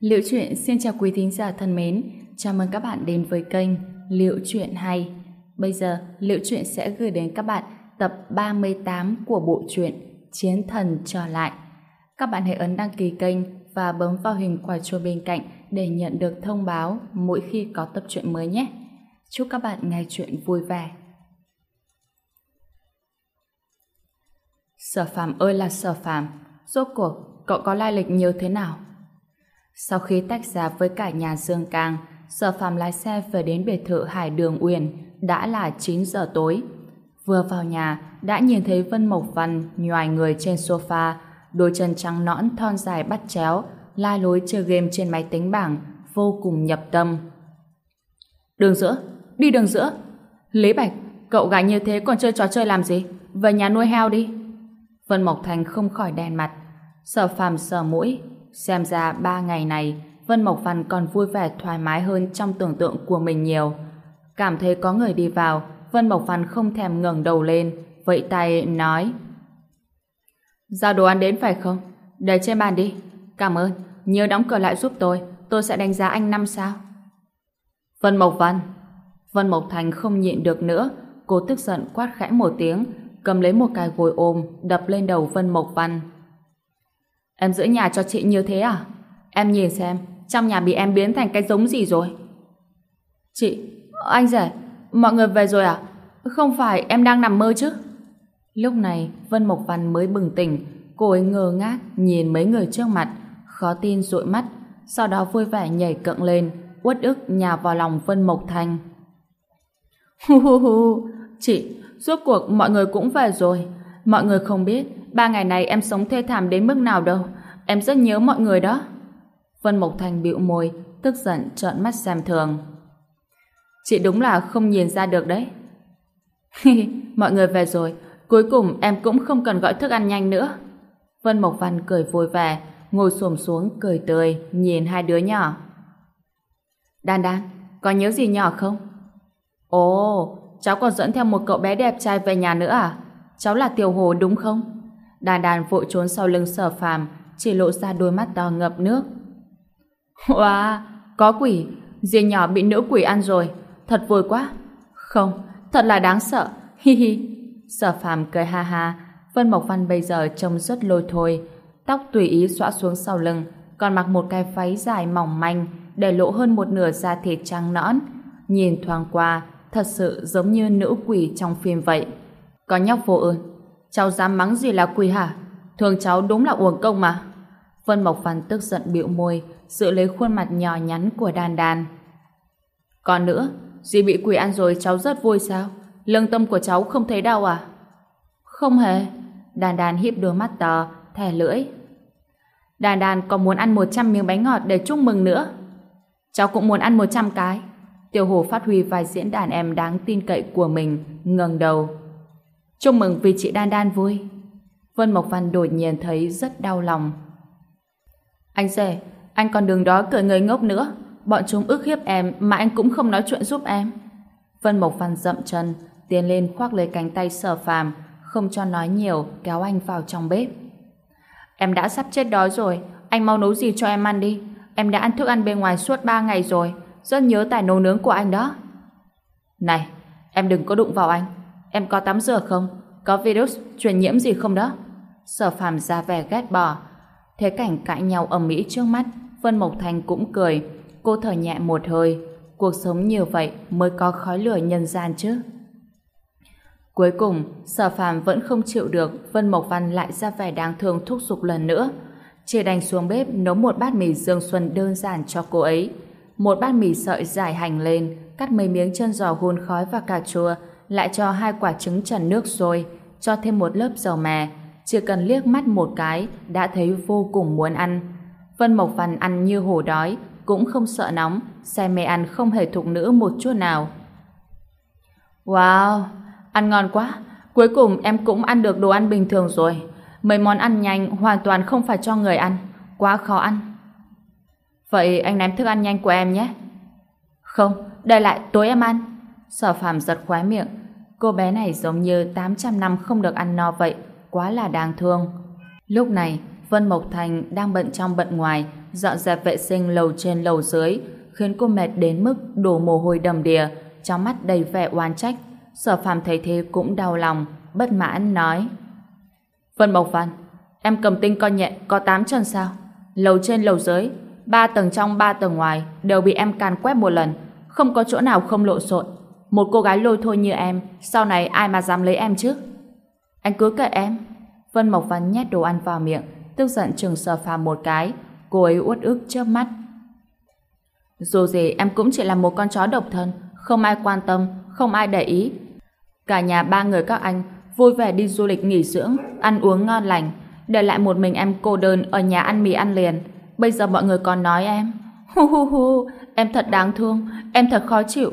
Liệu truyện xin chào quý thính giả thân mến, chào mừng các bạn đến với kênh Liệu truyện hay. Bây giờ, Liệu truyện sẽ gửi đến các bạn tập 38 của bộ truyện Chiến thần trở lại. Các bạn hãy ấn đăng ký kênh và bấm vào hình quả chuông bên cạnh để nhận được thông báo mỗi khi có tập truyện mới nhé. Chúc các bạn nghe truyện vui vẻ. Sở Phạm ơi là Sở Phạm, rốt cuộc cậu có lai lịch như thế nào? Sau khi tách ra với cả nhà Dương Cang, Sở Phạm lái xe về đến biệt thự Hải Đường Uyển đã là 9 giờ tối. Vừa vào nhà, đã nhìn thấy Vân Mộc Văn nhòi người trên sofa, đôi chân trắng nõn thon dài bắt chéo, la lối chơi game trên máy tính bảng, vô cùng nhập tâm. Đường giữa, đi đường giữa. Lý Bạch, cậu gái như thế còn chơi trò chơi làm gì? Về nhà nuôi heo đi. Vân Mộc Thành không khỏi đen mặt. Sở phàm sờ mũi. Xem ra ba ngày này, Vân Mộc Văn còn vui vẻ thoải mái hơn trong tưởng tượng của mình nhiều. Cảm thấy có người đi vào, Vân Mộc Văn không thèm ngẩng đầu lên, vẫy tay nói Giao đồ ăn đến phải không? Để trên bàn đi. Cảm ơn. Nhớ đóng cửa lại giúp tôi. Tôi sẽ đánh giá anh năm sao. Vân Mộc Văn. Vân Mộc Thành không nhịn được nữa. Cô tức giận quát khẽ một tiếng, cầm lấy một cái gối ôm, đập lên đầu Vân Mộc Văn. Em giữ nhà cho chị như thế à? Em nhìn xem, trong nhà bị em biến thành cái giống gì rồi? Chị, anh rể, mọi người về rồi à? Không phải em đang nằm mơ chứ? Lúc này, Vân Mộc Văn mới bừng tỉnh, cô ấy ngơ ngác nhìn mấy người trước mặt, khó tin dụi mắt, sau đó vui vẻ nhảy cận lên, uất ức nhào vào lòng Vân Mộc Thanh. Hu hu hu, chị, rốt cuộc mọi người cũng về rồi. Mọi người không biết, ba ngày này em sống thê thảm đến mức nào đâu. Em rất nhớ mọi người đó. Vân Mộc Thành bĩu môi, tức giận trợn mắt xem thường. Chị đúng là không nhìn ra được đấy. mọi người về rồi, cuối cùng em cũng không cần gọi thức ăn nhanh nữa. Vân Mộc Văn cười vui vẻ, ngồi xổm xuống cười tươi, nhìn hai đứa nhỏ. Đan Đan, có nhớ gì nhỏ không? Ồ, cháu còn dẫn theo một cậu bé đẹp trai về nhà nữa à? Cháu là Tiểu Hồ đúng không? Đàn đàn vội trốn sau lưng sở phàm, chỉ lộ ra đôi mắt to ngập nước. Wow, có quỷ, riêng nhỏ bị nữ quỷ ăn rồi, thật vui quá. Không, thật là đáng sợ, hi hi. Sở phàm cười ha ha, Vân Mộc Văn bây giờ trông rất lôi thôi, tóc tùy ý xõa xuống sau lưng, còn mặc một cái váy dài mỏng manh, để lộ hơn một nửa da thịt trắng nõn. Nhìn thoáng qua, thật sự giống như nữ quỷ trong phim vậy. Có nhóc vô ơn, cháu dám mắng gì là quỷ hả? Thường cháu đúng là uổng công mà. Vân Mộc phàn tức giận bĩu môi, giữ lấy khuôn mặt nhỏ nhắn của đàn đàn. Còn nữa, dì bị quỷ ăn rồi cháu rất vui sao? Lương tâm của cháu không thấy đau à? Không hề. Đàn đàn híp đôi mắt to, thẻ lưỡi. Đàn đàn còn muốn ăn 100 miếng bánh ngọt để chúc mừng nữa. Cháu cũng muốn ăn 100 cái. Tiểu Hồ phát huy vai diễn đàn em đáng tin cậy của mình, ngẩng đầu. Chúc mừng vì chị Đan Đan vui. Vân Mộc Văn đột nhiên thấy rất đau lòng. Anh rể, anh còn đường đó cười người ngốc nữa. Bọn chúng ức hiếp em mà anh cũng không nói chuyện giúp em. Vân Mộc Văn dậm chân, tiến lên khoác lấy cánh tay sở phàm, không cho nói nhiều, kéo anh vào trong bếp. Em đã sắp chết đói rồi, anh mau nấu gì cho em ăn đi. Em đã ăn thức ăn bên ngoài suốt 3 ngày rồi, rất nhớ tài nấu nướng của anh đó. Này, em đừng có đụng vào anh. Em có tắm rửa không? Có virus truyền nhiễm gì không đó? Sở phàm ra vẻ ghét bỏ. Thế cảnh cãi nhau ở mỹ trước mắt, Vân Mộc Thành cũng cười. Cô thở nhẹ một hơi. Cuộc sống như vậy mới có khói lửa nhân gian chứ. Cuối cùng, sở phàm vẫn không chịu được Vân Mộc Văn lại ra vẻ đáng thương thúc giục lần nữa. Chỉ đành xuống bếp nấu một bát mì Dương Xuân đơn giản cho cô ấy. Một bát mì sợi dài hành lên, cắt mấy miếng chân giò hun khói và cà chua, lại cho hai quả trứng trần nước rồi cho thêm một lớp dầu mè. Chỉ cần liếc mắt một cái, đã thấy vô cùng muốn ăn. Vân Mộc Văn ăn như hổ đói, cũng không sợ nóng, xe mê ăn không hề thục nữ một chút nào. Wow, ăn ngon quá, cuối cùng em cũng ăn được đồ ăn bình thường rồi. Mấy món ăn nhanh hoàn toàn không phải cho người ăn, quá khó ăn. Vậy anh ném thức ăn nhanh của em nhé. Không, để lại tối em ăn. Sở phàm giật khóe miệng. Cô bé này giống như 800 năm không được ăn no vậy, quá là đáng thương. Lúc này, Vân Mộc Thành đang bận trong bận ngoài, dọn dẹp vệ sinh lầu trên lầu dưới, khiến cô mệt đến mức đổ mồ hôi đầm đìa, trong mắt đầy vẻ oan trách. Sở phàm thấy thế cũng đau lòng, bất mãn nói. Vân Mộc Văn, em cầm tinh con nhện có 8 chân sao? Lầu trên lầu dưới, ba tầng trong ba tầng ngoài đều bị em càn quét một lần, không có chỗ nào không lộn xộn. Một cô gái lôi thôi như em, sau này ai mà dám lấy em chứ? Anh cứ kệ em. Vân Mộc Văn nhét đồ ăn vào miệng, tức giận trừng sờ phàm một cái, cô ấy uất ức chớp mắt. Dù gì em cũng chỉ là một con chó độc thân, không ai quan tâm, không ai để ý. Cả nhà ba người các anh vui vẻ đi du lịch nghỉ dưỡng, ăn uống ngon lành, để lại một mình em cô đơn ở nhà ăn mì ăn liền. Bây giờ mọi người còn nói em. Hu hu hu, em thật đáng thương, em thật khó chịu.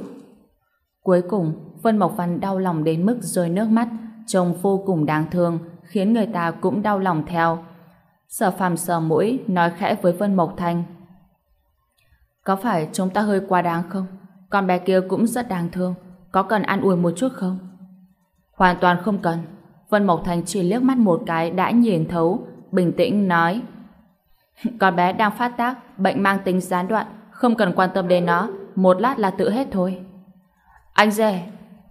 Cuối cùng, Vân Mộc Văn đau lòng đến mức rơi nước mắt, trông vô cùng đáng thương, khiến người ta cũng đau lòng theo. Sở phàm sờ mũi, nói khẽ với Vân Mộc Thanh. Có phải chúng ta hơi quá đáng không? Con bé kia cũng rất đáng thương, có cần ăn ủi một chút không? Hoàn toàn không cần. Vân Mộc Thanh chỉ liếc mắt một cái đã nhìn thấu, bình tĩnh nói. Con bé đang phát tác, bệnh mang tính gián đoạn, không cần quan tâm đến nó, một lát là tự hết thôi. Anh rể!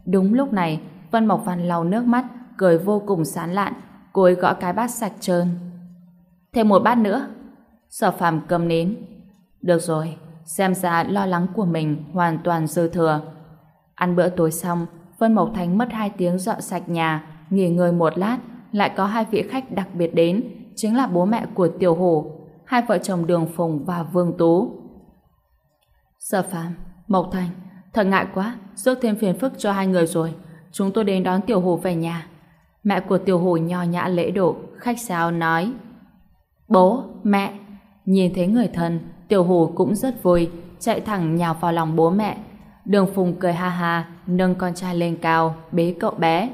Đúng lúc này, Vân Mộc Văn lau nước mắt, cười vô cùng sán lạn, cô ấy gõ cái bát sạch trơn. Thêm một bát nữa. Sở phàm cầm nến. Được rồi, xem ra lo lắng của mình hoàn toàn dư thừa. Ăn bữa tối xong, Vân Mộc Thành mất hai tiếng dọn sạch nhà, nghỉ ngơi một lát, lại có hai vị khách đặc biệt đến, chính là bố mẹ của Tiểu Hổ, hai vợ chồng Đường Phùng và Vương Tú. Sở Phạm, Mộc Thành, thật ngại quá, rước thêm phiền phức cho hai người rồi. Chúng tôi đến đón Tiểu hồ về nhà. Mẹ của Tiểu hồ nho nhã lễ độ, khách sáo nói. Bố, mẹ, nhìn thấy người thân, Tiểu hồ cũng rất vui, chạy thẳng nhào vào lòng bố mẹ. Đường Phùng cười ha ha, nâng con trai lên cao, bế cậu bé.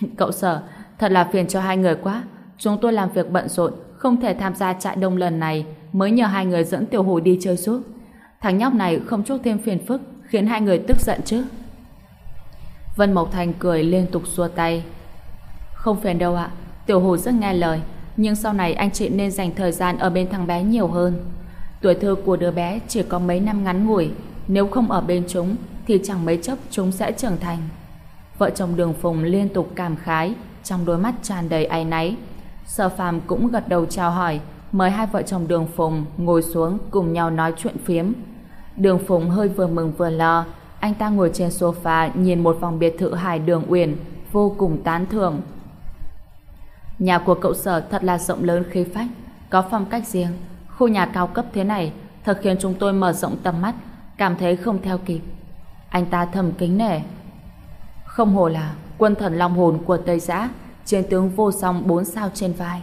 Cậu sở, thật là phiền cho hai người quá. Chúng tôi làm việc bận rộn, không thể tham gia trại đông lần này, mới nhờ hai người dẫn tiểu hồ đi chơi suốt. Thằng nhóc này không chút thêm phiền phức, khiến hai người tức giận chứ. Vân Mộc Thành cười liên tục xua tay. Không phiền đâu ạ, tiểu Hồ rất nghe lời, nhưng sau này anh chị nên dành thời gian ở bên thằng bé nhiều hơn. Tuổi thơ của đứa bé chỉ có mấy năm ngắn ngủi, nếu không ở bên chúng thì chẳng mấy chốc chúng sẽ trưởng thành. Vợ chồng đường phùng liên tục cảm khái, trong đôi mắt tràn đầy áy náy. Sở phàm cũng gật đầu chào hỏi, mời hai vợ chồng đường phùng ngồi xuống cùng nhau nói chuyện phiếm. Đường phùng hơi vừa mừng vừa lo, anh ta ngồi trên sofa nhìn một phòng biệt thự hải đường uyển, vô cùng tán thưởng. Nhà của cậu sở thật là rộng lớn khí phách, có phong cách riêng. Khu nhà cao cấp thế này thật khiến chúng tôi mở rộng tầm mắt, cảm thấy không theo kịp. Anh ta thầm kính nể. Không hồ là quân thần long hồn của Tây Giã, chiến tướng vô song bốn sao trên vai.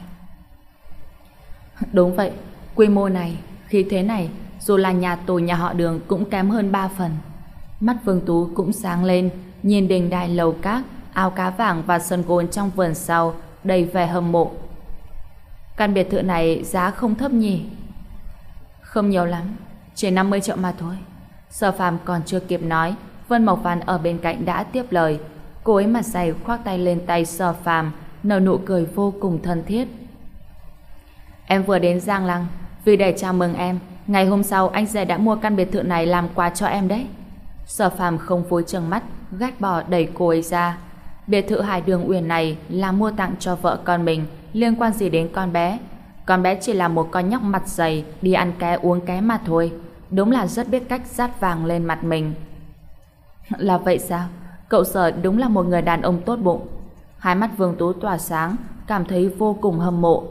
Đúng vậy, quy mô này, khí thế này, dù là nhà tù nhà họ đường cũng kém hơn ba phần. Mắt Vương Tú cũng sáng lên, nhìn đình đài lầu cát, ao cá vàng và sân gôn trong vườn sau, đầy vẻ hâm mộ. Căn biệt thự này giá không thấp nhỉ? Không nhiều lắm, chỉ 50 triệu mà thôi. Sở phàm còn chưa kịp nói, Vân Mộc Văn ở bên cạnh đã tiếp lời. Cô ấy mặt dày khoác tay lên tay sở phàm, nở nụ cười vô cùng thân thiết. Em vừa đến Giang Lăng, vì để chào mừng em, ngày hôm sau anh rể đã mua căn biệt thự này làm quà cho em đấy. Sở phàm không vui trừng mắt, gác bỏ đẩy cô ấy ra. Biệt thự Hải Đường Uyển này là mua tặng cho vợ con mình, liên quan gì đến con bé. Con bé chỉ là một con nhóc mặt dày, đi ăn ké uống ké mà thôi. Đúng là rất biết cách rát vàng lên mặt mình. Là vậy sao? Cậu sở đúng là một người đàn ông tốt bụng. Hai mắt Vương Tú tỏa sáng, cảm thấy vô cùng hâm mộ.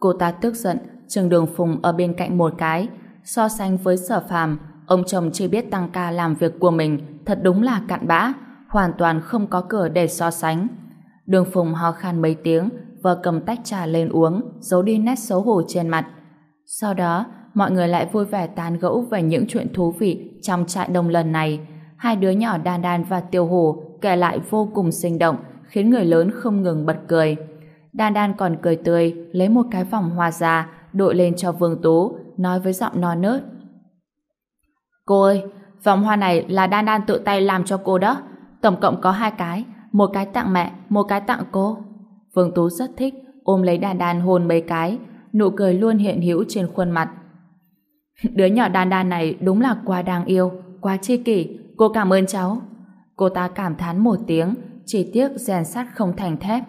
Cô ta tức giận, Trường Đường Phùng ở bên cạnh một cái. So sánh với sở phàm, ông chồng chưa biết tăng ca làm việc của mình, thật đúng là cặn bã, hoàn toàn không có cửa để so sánh. Đường Phùng ho khan mấy tiếng, vợ cầm tách trà lên uống, giấu đi nét xấu hổ trên mặt. Sau đó, mọi người lại vui vẻ tán gẫu về những chuyện thú vị trong trại đông lần này. Hai đứa nhỏ Đan Đan và Tiêu Hồ kể lại vô cùng sinh động, khiến người lớn không ngừng bật cười. Đan Đan còn cười tươi, lấy một cái vòng hoa ra, đội lên cho Vương Tú, nói với giọng non nớt. Cô ơi, vòng hoa này là Đan Đan tự tay làm cho cô đó. Tổng cộng có hai cái, một cái tặng mẹ, một cái tặng cô. Vương Tú rất thích, ôm lấy Đan Đan hôn mấy cái, nụ cười luôn hiện hữu trên khuôn mặt, Đứa nhỏ đan đan này đúng là quá đáng yêu, quá chi kỷ, cô cảm ơn cháu. Cô ta cảm thán một tiếng, chỉ tiếc rèn sắt không thành thép.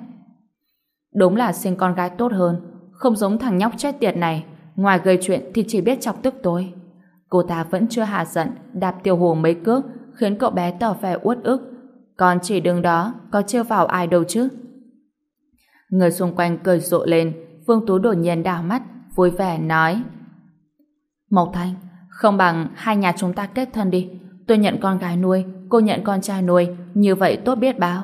Đúng là sinh con gái tốt hơn, không giống thằng nhóc chết tiệt này, ngoài gây chuyện thì chỉ biết chọc tức tôi. Cô ta vẫn chưa hạ giận, đạp tiêu hồ mấy cước, khiến cậu bé tỏ vẻ uất ức. Còn chỉ đường đó, có chưa vào ai đâu chứ? Người xung quanh cười rộ lên, phương Tú đột nhiên đảo mắt, vui vẻ nói. Mộc Thanh, không bằng hai nhà chúng ta kết thân đi. Tôi nhận con gái nuôi, cô nhận con trai nuôi, như vậy tốt biết bao.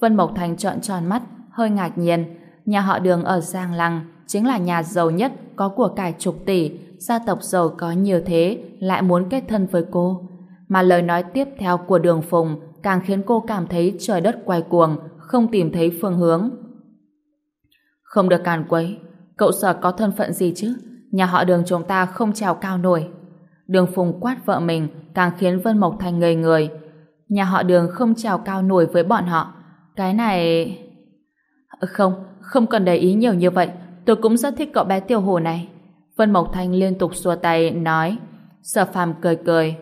Vân Mộc Thanh trợn tròn mắt, hơi ngạc nhiên. Nhà họ đường ở Giang Lăng chính là nhà giàu nhất, có của cải chục tỷ, gia tộc giàu có nhiều thế, lại muốn kết thân với cô. Mà lời nói tiếp theo của đường Phùng càng khiến cô cảm thấy trời đất quay cuồng, không tìm thấy phương hướng. Không được càn quấy, cậu sở có thân phận gì chứ? Nhà họ đường chúng ta không trèo cao nổi. Đường Phùng quát vợ mình càng khiến Vân Mộc Thành ngây người. Nhà họ đường không trèo cao nổi với bọn họ. Cái này... Không, không cần để ý nhiều như vậy. Tôi cũng rất thích cậu bé tiêu hồ này. Vân Mộc Thanh liên tục xua tay, nói. Sở phàm cười cười.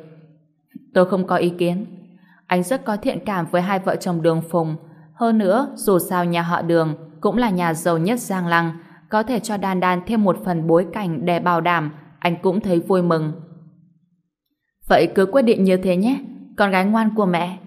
Tôi không có ý kiến. Anh rất có thiện cảm với hai vợ chồng đường Phùng. Hơn nữa, dù sao nhà họ đường cũng là nhà giàu nhất Giang Lăng, có thể cho Đan Đan thêm một phần bối cảnh để bảo đảm, anh cũng thấy vui mừng. Vậy cứ quyết định như thế nhé, con gái ngoan của mẹ.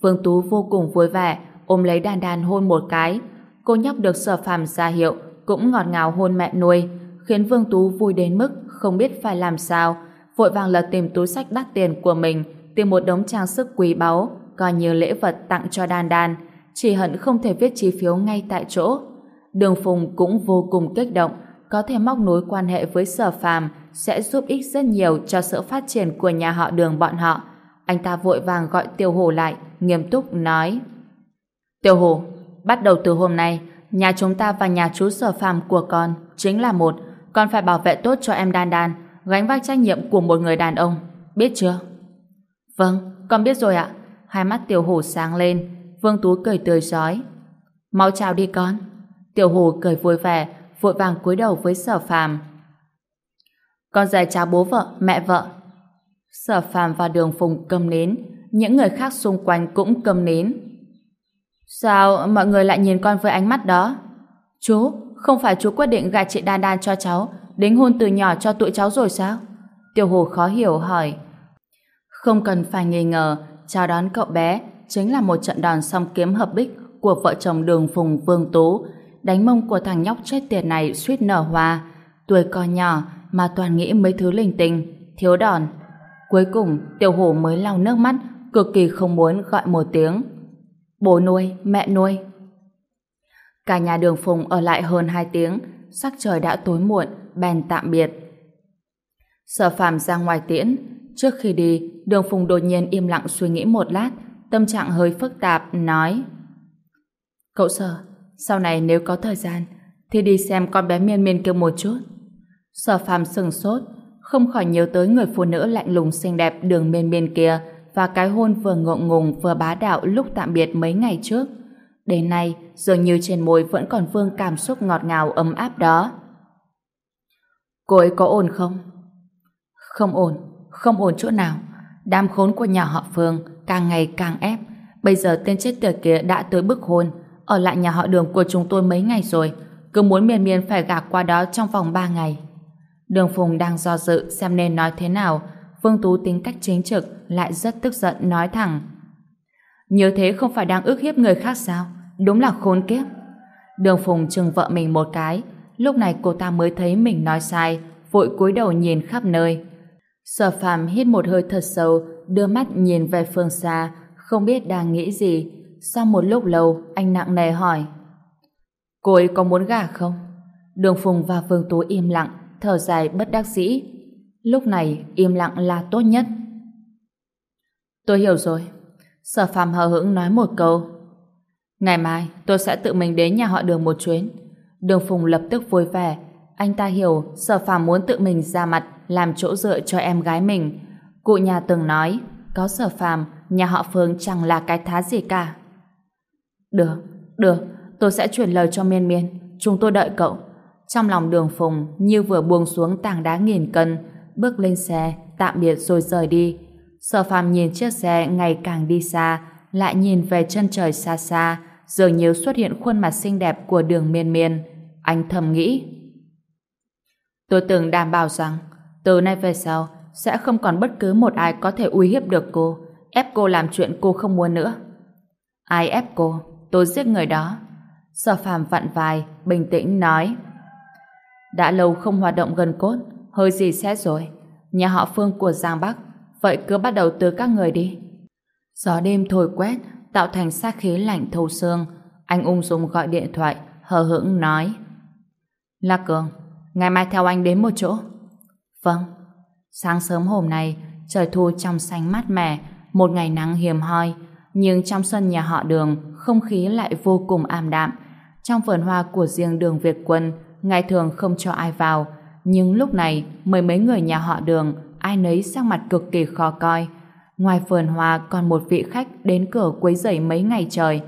Vương Tú vô cùng vui vẻ, ôm lấy Đan Đan hôn một cái. Cô nhóc được sở phàm ra hiệu, cũng ngọt ngào hôn mẹ nuôi, khiến Vương Tú vui đến mức không biết phải làm sao, vội vàng lật tìm túi sách đắt tiền của mình, tìm một đống trang sức quý báu, coi như lễ vật tặng cho Đan Đan, chỉ hận không thể viết chi phiếu ngay tại chỗ. Đường Phùng cũng vô cùng kích động, có thể móc nối quan hệ với sở phàm sẽ giúp ích rất nhiều cho sự phát triển của nhà họ đường bọn họ. Anh ta vội vàng gọi Tiêu Hồ lại, nghiêm túc nói Tiêu Hồ, bắt đầu từ hôm nay, nhà chúng ta và nhà chú sở phàm của con chính là một, con phải bảo vệ tốt cho em Đan Đan, gánh vác trách nhiệm của một người đàn ông, biết chưa? Vâng, con biết rồi ạ. Hai mắt Tiểu hổ sáng lên, Vương Tú cười tươi rói. Mau chào đi con. Tiểu hổ cười vui vẻ, vội vàng cúi đầu với sở phàm. Con dạy chào bố vợ, mẹ vợ. Sở phàm và đường phùng cầm nến, những người khác xung quanh cũng cầm nến. Sao mọi người lại nhìn con với ánh mắt đó? Chú, không phải chú quyết định gả chị Đan Đan cho cháu, đính hôn từ nhỏ cho tụi cháu rồi sao? Tiểu Hồ khó hiểu hỏi. Không cần phải nghi ngờ, chào đón cậu bé chính là một trận đòn song kiếm hợp bích của vợ chồng đường Phùng Vương Tú, đánh mông của thằng nhóc chết tiệt này suýt nở hoa. Tuổi còn nhỏ mà toàn nghĩ mấy thứ linh tinh, thiếu đòn. Cuối cùng, tiểu hổ mới lau nước mắt, cực kỳ không muốn gọi một tiếng. Bố nuôi, mẹ nuôi. Cả nhà đường Phùng ở lại hơn hai tiếng, sắc trời đã tối muộn, bèn tạm biệt. Sở phàm ra ngoài tiễn, trước khi đi, đường Phùng đột nhiên im lặng suy nghĩ một lát, tâm trạng hơi phức tạp, nói Cậu sở, sau này nếu có thời gian, thì đi xem con bé miên miên kia một chút. Sở phàm sừng sốt, không khỏi nhớ tới người phụ nữ lạnh lùng xinh đẹp đường miên miên kia và cái hôn vừa ngượng ngùng vừa bá đạo lúc tạm biệt mấy ngày trước. Đến nay, dường như trên môi vẫn còn vương cảm xúc ngọt ngào ấm áp đó. Cô ấy có ổn không? Không ổn, không ổn chỗ nào. Đám khốn của nhà họ Phương càng ngày càng ép. Bây giờ tên chết tiệt kia đã tới bức hôn, ở lại nhà họ đường của chúng tôi mấy ngày rồi, cứ muốn miền miền phải gả qua đó trong vòng 3 ngày. Đường Phùng đang do dự xem nên nói thế nào, Vương Tú tính cách chính trực lại rất tức giận nói thẳng. Như thế không phải đang ức hiếp người khác sao? Đúng là khốn kiếp. Đường Phùng chừng vợ mình một cái, lúc này cô ta mới thấy mình nói sai, vội cúi đầu nhìn khắp nơi. Sở phàm hít một hơi thật sâu, đưa mắt nhìn về phương xa, không biết đang nghĩ gì. Sau một lúc lâu, anh nặng nề hỏi. Cô ấy có muốn gả không? Đường Phùng và Vương Tú im lặng, thở dài bất đắc dĩ. Lúc này, im lặng là tốt nhất. Tôi hiểu rồi. Sở phàm hờ hững nói một câu. Ngày mai, tôi sẽ tự mình đến nhà họ đường một chuyến. Đường Phùng lập tức vui vẻ. Anh ta hiểu sở phàm muốn tự mình ra mặt làm chỗ dựa cho em gái mình. Cụ nhà từng nói, có sở phàm, nhà họ Phương chẳng là cái thá gì cả. Được, được, tôi sẽ chuyển lời cho miên miên, chúng tôi đợi cậu. Trong lòng đường phùng như vừa buông xuống tảng đá nghìn cân, bước lên xe, tạm biệt rồi rời đi. Sở phàm nhìn chiếc xe ngày càng đi xa, lại nhìn về chân trời xa xa, dường như xuất hiện khuôn mặt xinh đẹp của đường miên miên. Anh thầm nghĩ. Tôi từng đảm bảo rằng, từ nay về sau, sẽ không còn bất cứ một ai có thể uy hiếp được cô, ép cô làm chuyện cô không muốn nữa. Ai ép cô, tôi giết người đó. Sở phàm vặn vai, bình tĩnh nói. Đã lâu không hoạt động gần cốt, hơi gì xét rồi. Nhà họ Phương của Giang Bắc, vậy cứ bắt đầu từ các người đi. Gió đêm thổi quét, tạo thành sát khí lạnh thấu xương. Anh ung dung gọi điện thoại, hờ hững nói. La Cường, ngày mai theo anh đến một chỗ. Vâng. Sáng sớm hôm nay, trời thu trong xanh mát mẻ, một ngày nắng hiếm hoi, nhưng trong sân nhà họ đường, không khí lại vô cùng ảm đạm. Trong vườn hoa của riêng đường Việt Quân, ngày thường không cho ai vào, nhưng lúc này, mười mấy người nhà họ đường, ai nấy sắc mặt cực kỳ khó coi. Ngoài vườn hoa còn một vị khách đến cửa quấy rầy mấy ngày trời.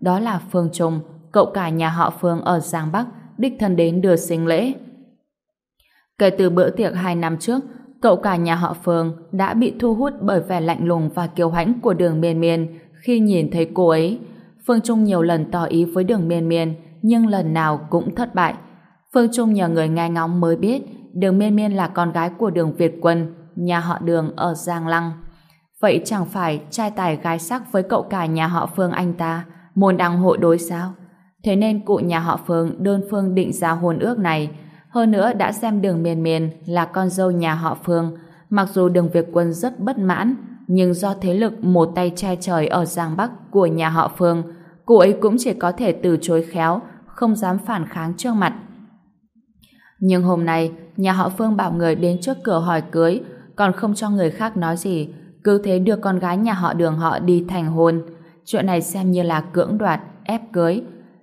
Đó là Phương Trung, cậu cả nhà họ Phương ở Giang Bắc, đích thân đến đưa sinh lễ. Kể từ bữa tiệc hai năm trước, cậu cả nhà họ Phương đã bị thu hút bởi vẻ lạnh lùng và kiêu hãnh của đường miên miên khi nhìn thấy cô ấy. Phương Trung nhiều lần tỏ ý với đường miên miên, nhưng lần nào cũng thất bại. Phương Trung nhờ người nghe ngóng mới biết đường miên miên là con gái của đường Việt Quân, nhà họ đường ở Giang Lăng. Vậy chẳng phải trai tài gái sắc với cậu cả nhà họ Phương anh ta, môn đăng hộ đối sao? Thế nên cụ nhà họ Phương đơn phương định ra hôn ước này, hơn nữa đã xem đường miên miên là con dâu nhà họ Phương. Mặc dù đường Việt Quân rất bất mãn, nhưng do thế lực một tay che trời ở Giang Bắc của nhà họ Phương, cụ ấy cũng chỉ có thể từ chối khéo, không dám phản kháng trước mặt. Nhưng hôm nay, nhà họ Phương bảo người đến trước cửa hỏi cưới, còn không cho người khác nói gì, cứ thế đưa con gái nhà họ đường họ đi thành hôn. Chuyện này xem như là cưỡng đoạt, ép cưới.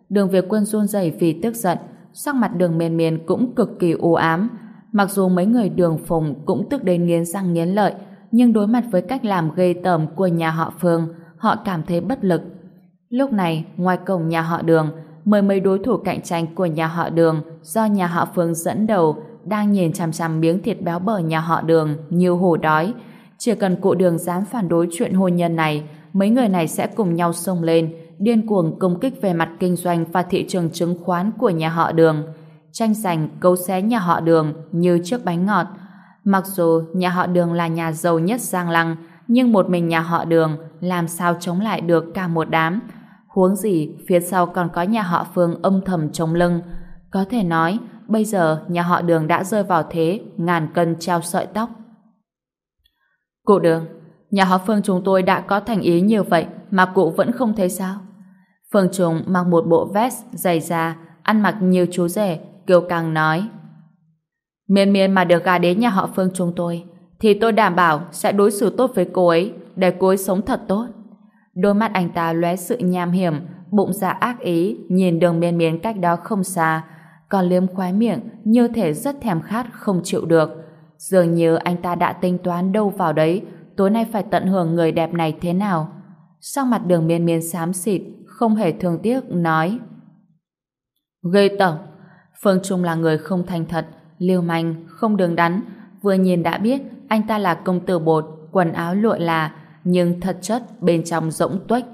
Đường Việt Quân run rẩy vì tức giận, sắc mặt đường miền miền cũng cực kỳ u ám. Mặc dù mấy người đường phùng cũng tức đến nghiến răng nghiến lợi, nhưng đối mặt với cách làm ghê tởm của nhà họ Phương, họ cảm thấy bất lực. Lúc này, ngoài cổng nhà họ đường, mười mấy đối thủ cạnh tranh của nhà họ đường do nhà họ Phương dẫn đầu đang nhìn chằm chằm miếng thịt béo bở nhà họ đường như hổ đói. Chỉ cần cụ đường dám phản đối chuyện hôn nhân này, mấy người này sẽ cùng nhau xông lên, điên cuồng công kích về mặt kinh doanh và thị trường chứng khoán của nhà họ đường. Tranh giành cấu xé nhà họ đường như chiếc bánh ngọt. Mặc dù nhà họ đường là nhà giàu nhất Giang Lăng, nhưng một mình nhà họ đường làm sao chống lại được cả một đám. Huống gì, phía sau còn có nhà họ Phương âm thầm chống lưng. Có thể nói, bây giờ nhà họ đường đã rơi vào thế ngàn cân treo sợi tóc. Cụ đường, nhà họ Phương chúng tôi đã có thành ý như vậy mà cụ vẫn không thấy sao? Phương Trung mặc một bộ vest dày da, ăn mặc như chú rể, kiều càng nói. Miên miên mà được gà đến nhà họ Phương chúng tôi, thì tôi đảm bảo sẽ đối xử tốt với cô ấy, để cô ấy sống thật tốt. Đôi mắt anh ta lóe sự nham hiểm, bụng dạ ác ý, nhìn đường miên miên cách đó không xa, còn liếm khóe miệng như thể rất thèm khát không chịu được. Dường như anh ta đã tính toán đâu vào đấy, tối nay phải tận hưởng người đẹp này thế nào. Sang mặt đường miên miên xám xịt, không hề thương tiếc, nói Gây tởm, Phương Trung là người không thành thật, liêu manh, không đường đắn, vừa nhìn đã biết anh ta là công tử bột, quần áo lụa là, nhưng thật chất bên trong rỗng tuếch.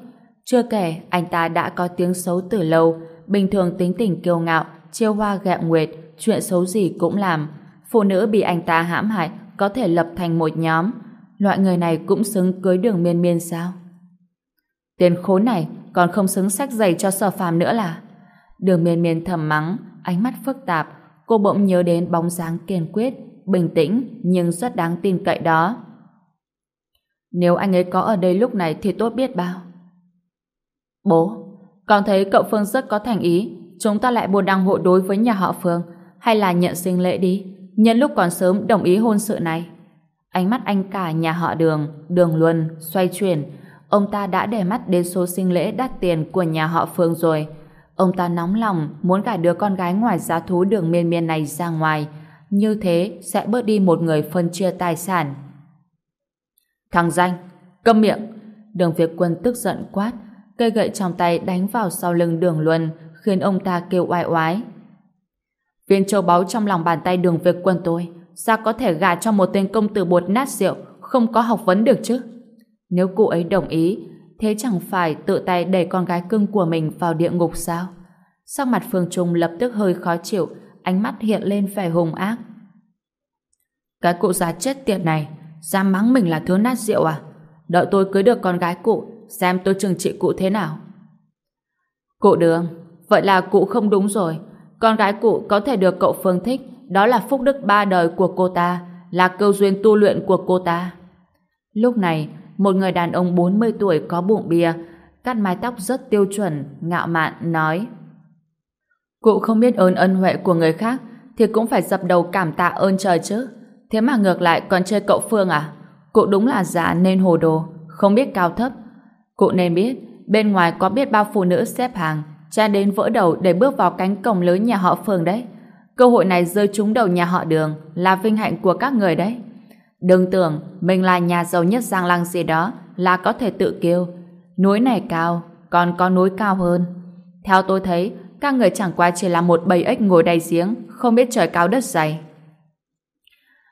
Chưa kể, anh ta đã có tiếng xấu từ lâu, bình thường tính tình kiêu ngạo, chiêu hoa gẹo nguyệt, chuyện xấu gì cũng làm. Phụ nữ bị anh ta hãm hại có thể lập thành một nhóm. Loại người này cũng xứng cưới đường miên miên sao? Tiền khốn này còn không xứng sách giày cho sở phàm nữa là. Đường miên miên thầm mắng, ánh mắt phức tạp, cô bỗng nhớ đến bóng dáng kiên quyết, bình tĩnh nhưng rất đáng tin cậy đó. Nếu anh ấy có ở đây lúc này thì tốt biết bao. Bố, con thấy cậu Phương rất có thành ý, chúng ta lại buồn đăng hộ đối với nhà họ Phương, hay là nhận sinh lễ đi, nhân lúc còn sớm đồng ý hôn sự này. Ánh mắt anh cả nhà họ đường, đường luân, xoay chuyển, ông ta đã để mắt đến số sinh lễ đắt tiền của nhà họ Phương rồi. Ông ta nóng lòng muốn cả đứa con gái ngoài giá thú đường miên miên này ra ngoài, như thế sẽ bớt đi một người phân chia tài sản. Thằng danh, câm miệng! Đường Việt Quân tức giận quát, cây gậy trong tay đánh vào sau lưng đường luân, khiến ông ta kêu oai oái. Viên châu báu trong lòng bàn tay đường việc Quân tôi, sao có thể gả cho một tên công tử bột nát rượu, không có học vấn được chứ? Nếu cụ ấy đồng ý, thế chẳng phải tự tay đẩy con gái cưng của mình vào địa ngục sao? Sắc mặt Phương Trung lập tức hơi khó chịu, ánh mắt hiện lên vẻ hùng ác. Cái cụ già chết tiệt này, dám mắng mình là thứ nát rượu à? Đợi tôi cưới được con gái cụ, xem tôi trừng trị cụ thế nào. Cụ đường, vậy là cụ không đúng rồi. Con gái cụ có thể được cậu Phương thích, đó là phúc đức ba đời của cô ta, là cơ duyên tu luyện của cô ta. Lúc này, một người đàn ông 40 tuổi có bụng bia, cắt mái tóc rất tiêu chuẩn, ngạo mạn, nói Cụ không biết ơn ân huệ của người khác, thì cũng phải dập đầu cảm tạ ơn trời chứ. Thế mà ngược lại còn chơi cậu Phương à? Cụ đúng là giả nên hồ đồ, không biết cao thấp. Cụ nên biết, bên ngoài có biết bao phụ nữ xếp hàng, cha đến vỡ đầu để bước vào cánh cổng lớn nhà họ Phương đấy. Cơ hội này rơi trúng đầu nhà họ Đường là vinh hạnh của các người đấy. Đừng tưởng mình là nhà giàu nhất Giang Lăng gì đó là có thể tự kêu. Núi này cao, còn có núi cao hơn. Theo tôi thấy, các người chẳng qua chỉ là một bầy ếch ngồi đầy giếng, không biết trời cao đất dày.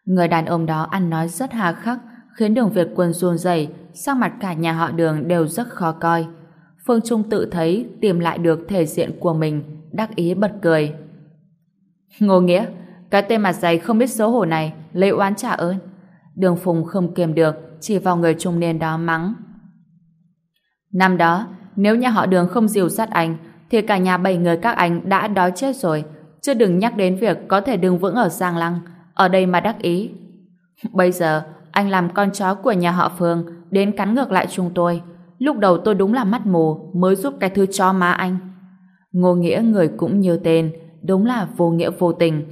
Người đàn ông đó ăn nói rất hà khắc, khiến đường Việt quân run rẩy, sắc mặt cả nhà họ đường đều rất khó coi. Phương Trung tự thấy tìm lại được thể diện của mình, đắc ý bật cười. Ngô Nghĩa, cái tên mặt dày không biết xấu hổ này, lấy oán trả ơn. Đường Phùng không kiềm được, chỉ vào người trung niên đó mắng. Năm đó, nếu nhà họ đường không dìu sát anh, thì cả nhà bảy người các anh đã đói chết rồi, chứ đừng nhắc đến việc có thể đứng vững ở Giang Lăng, ở đây mà đắc ý. Bây giờ, anh làm con chó của nhà họ Phương đến cắn ngược lại chúng tôi. Lúc đầu tôi đúng là mắt mù mới giúp cái thứ cho má anh. Ngô Nghĩa người cũng như tên, đúng là vô nghĩa vô tình.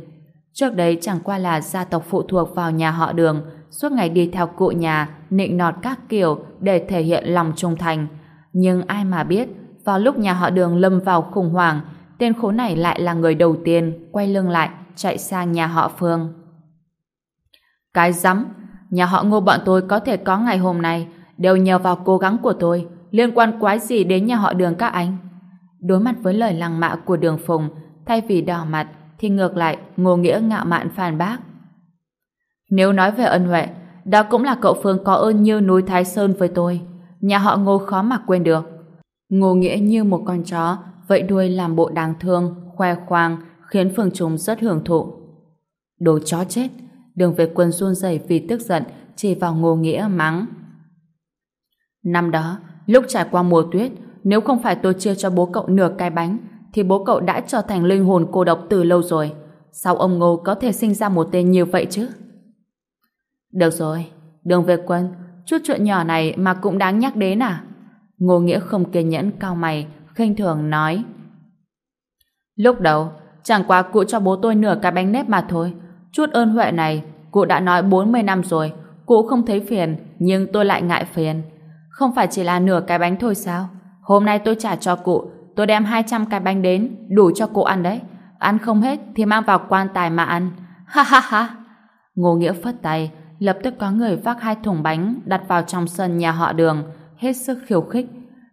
Trước đấy chẳng qua là gia tộc phụ thuộc vào nhà họ đường, suốt ngày đi theo cụ nhà, nịnh nọt các kiểu để thể hiện lòng trung thành. Nhưng ai mà biết, vào lúc nhà họ đường lâm vào khủng hoảng, tên khốn này lại là người đầu tiên quay lưng lại, chạy sang nhà họ Phương. Cái rắm, nhà họ ngô bọn tôi có thể có ngày hôm nay đều nhờ vào cố gắng của tôi, liên quan quái gì đến nhà họ đường các anh. Đối mặt với lời lăng mạ của đường Phùng, thay vì đỏ mặt, thì ngược lại Ngô Nghĩa ngạo mạn phản bác. Nếu nói về ân huệ, đó cũng là cậu Phương có ơn như núi Thái Sơn với tôi. Nhà họ Ngô khó mà quên được. Ngô Nghĩa như một con chó, vậy đuôi làm bộ đáng thương, khoe khoang, khiến Phương Trung rất hưởng thụ. Đồ chó chết, đường về quân run rẩy vì tức giận, chỉ vào Ngô Nghĩa mắng. Năm đó, lúc trải qua mùa tuyết, nếu không phải tôi chia cho bố cậu nửa cái bánh, thì bố cậu đã trở thành linh hồn cô độc từ lâu rồi. Sao ông Ngô có thể sinh ra một tên như vậy chứ? Được rồi, đường về quân, chút chuyện nhỏ này mà cũng đáng nhắc đến à? Ngô Nghĩa không kiên nhẫn cao mày, khinh thường nói. Lúc đầu, chẳng qua cụ cho bố tôi nửa cái bánh nếp mà thôi. Chút ơn huệ này, cụ đã nói 40 năm rồi, cụ không thấy phiền, nhưng tôi lại ngại phiền. Không phải chỉ là nửa cái bánh thôi sao? Hôm nay tôi trả cho cụ, tôi đem 200 cái bánh đến, đủ cho cụ ăn đấy. Ăn không hết thì mang vào quan tài mà ăn. Ha ha ha! Ngô Nghĩa phất tay, lập tức có người vác hai thùng bánh đặt vào trong sân nhà họ đường, hết sức khiêu khích.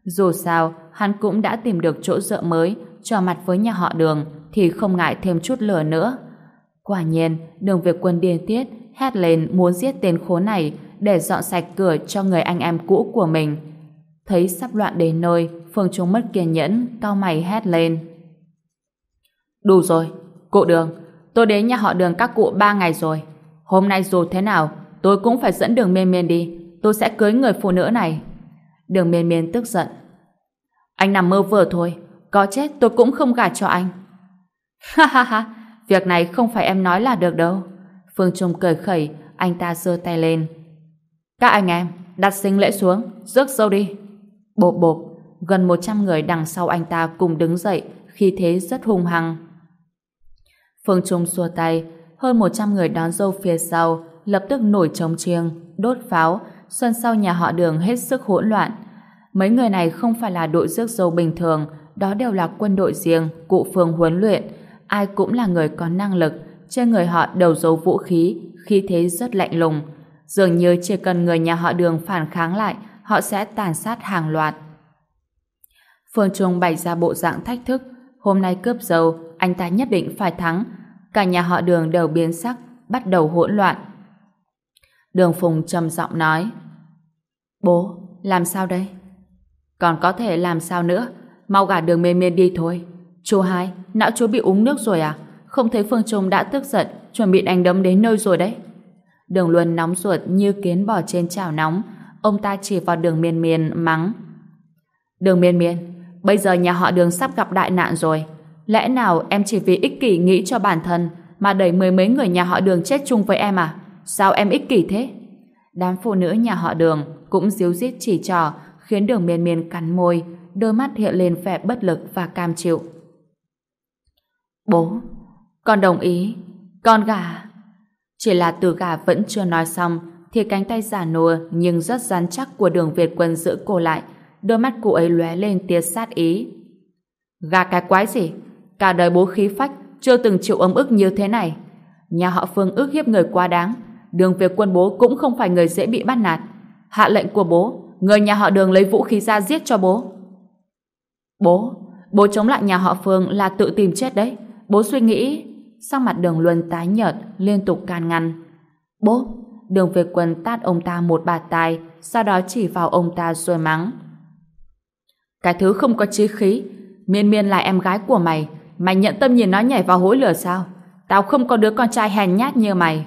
Dù sao, hắn cũng đã tìm được chỗ dựa mới, trò mặt với nhà họ đường, thì không ngại thêm chút lửa nữa. Quả nhiên, đường việc quân điên tiết, hét lên muốn giết tên khốn này để dọn sạch cửa cho người anh em cũ của mình. Thấy sắp loạn đến nơi, Phương Trung mất kiên nhẫn, cao mày hét lên. Đủ rồi, cụ đường, tôi đến nhà họ đường các cụ ba ngày rồi. Hôm nay dù thế nào, tôi cũng phải dẫn đường miên miên đi. Tôi sẽ cưới người phụ nữ này. Đường miên miên tức giận. Anh nằm mơ vừa thôi. Có chết tôi cũng không gả cho anh. Ha ha ha, việc này không phải em nói là được đâu. Phương Trung cười khẩy, anh ta giơ tay lên. Các anh em, đặt sinh lễ xuống, rước dâu đi. Bộp bộp, gần 100 người đằng sau anh ta cùng đứng dậy, khi thế rất hung hăng. Phương Trung xua tay, hơn 100 người đón dâu phía sau, lập tức nổi trống chiêng, đốt pháo, xuân sau nhà họ đường hết sức hỗn loạn. Mấy người này không phải là đội rước dâu bình thường, đó đều là quân đội riêng, cụ phương huấn luyện, ai cũng là người có năng lực, trên người họ đầu giấu vũ khí, khí thế rất lạnh lùng. Dường như chỉ cần người nhà họ đường phản kháng lại, họ sẽ tàn sát hàng loạt. Phương Trung bày ra bộ dạng thách thức, hôm nay cướp dầu, anh ta nhất định phải thắng. Cả nhà họ đường đều biến sắc, bắt đầu hỗn loạn. Đường Phùng trầm giọng nói Bố, làm sao đây? Còn có thể làm sao nữa? Mau gả đường Mê miên đi thôi. Chú hai, não chú bị uống nước rồi à? Không thấy Phương Trung đã tức giận, chuẩn bị đánh đấm đến nơi rồi đấy. Đường Luân nóng ruột như kiến bò trên chảo nóng. Ông ta chỉ vào đường miên miên mắng. Đường miên miên, bây giờ nhà họ đường sắp gặp đại nạn rồi. Lẽ nào em chỉ vì ích kỷ nghĩ cho bản thân mà đẩy mười mấy người nhà họ đường chết chung với em à? Sao em ích kỷ thế? Đám phụ nữ nhà họ đường cũng díu dít chỉ trò khiến đường miên miên cắn môi đôi mắt hiện lên vẻ bất lực và cam chịu. Bố, con đồng ý, con gà. Chỉ là từ gà vẫn chưa nói xong thì cánh tay giả nùa nhưng rất rắn chắc của đường Việt quân giữ cô lại đôi mắt cô ấy lóe lên tia sát ý. Gà cái quái gì? Cả đời bố khí phách chưa từng chịu ấm ức như thế này. Nhà họ Phương ức hiếp người quá đáng đường Việt quân bố cũng không phải người dễ bị bắt nạt. Hạ lệnh của bố, người nhà họ đường lấy vũ khí ra giết cho bố. Bố, bố chống lại nhà họ Phương là tự tìm chết đấy. Bố suy nghĩ... Sau mặt đường Luân tái nhợt, liên tục can ngăn. Bố, đường Việt quân tát ông ta một bạt tai, sau đó chỉ vào ông ta rồi mắng. Cái thứ không có chí khí, miên miên là em gái của mày, mày nhận tâm nhìn nó nhảy vào hối lửa sao? Tao không có đứa con trai hèn nhát như mày.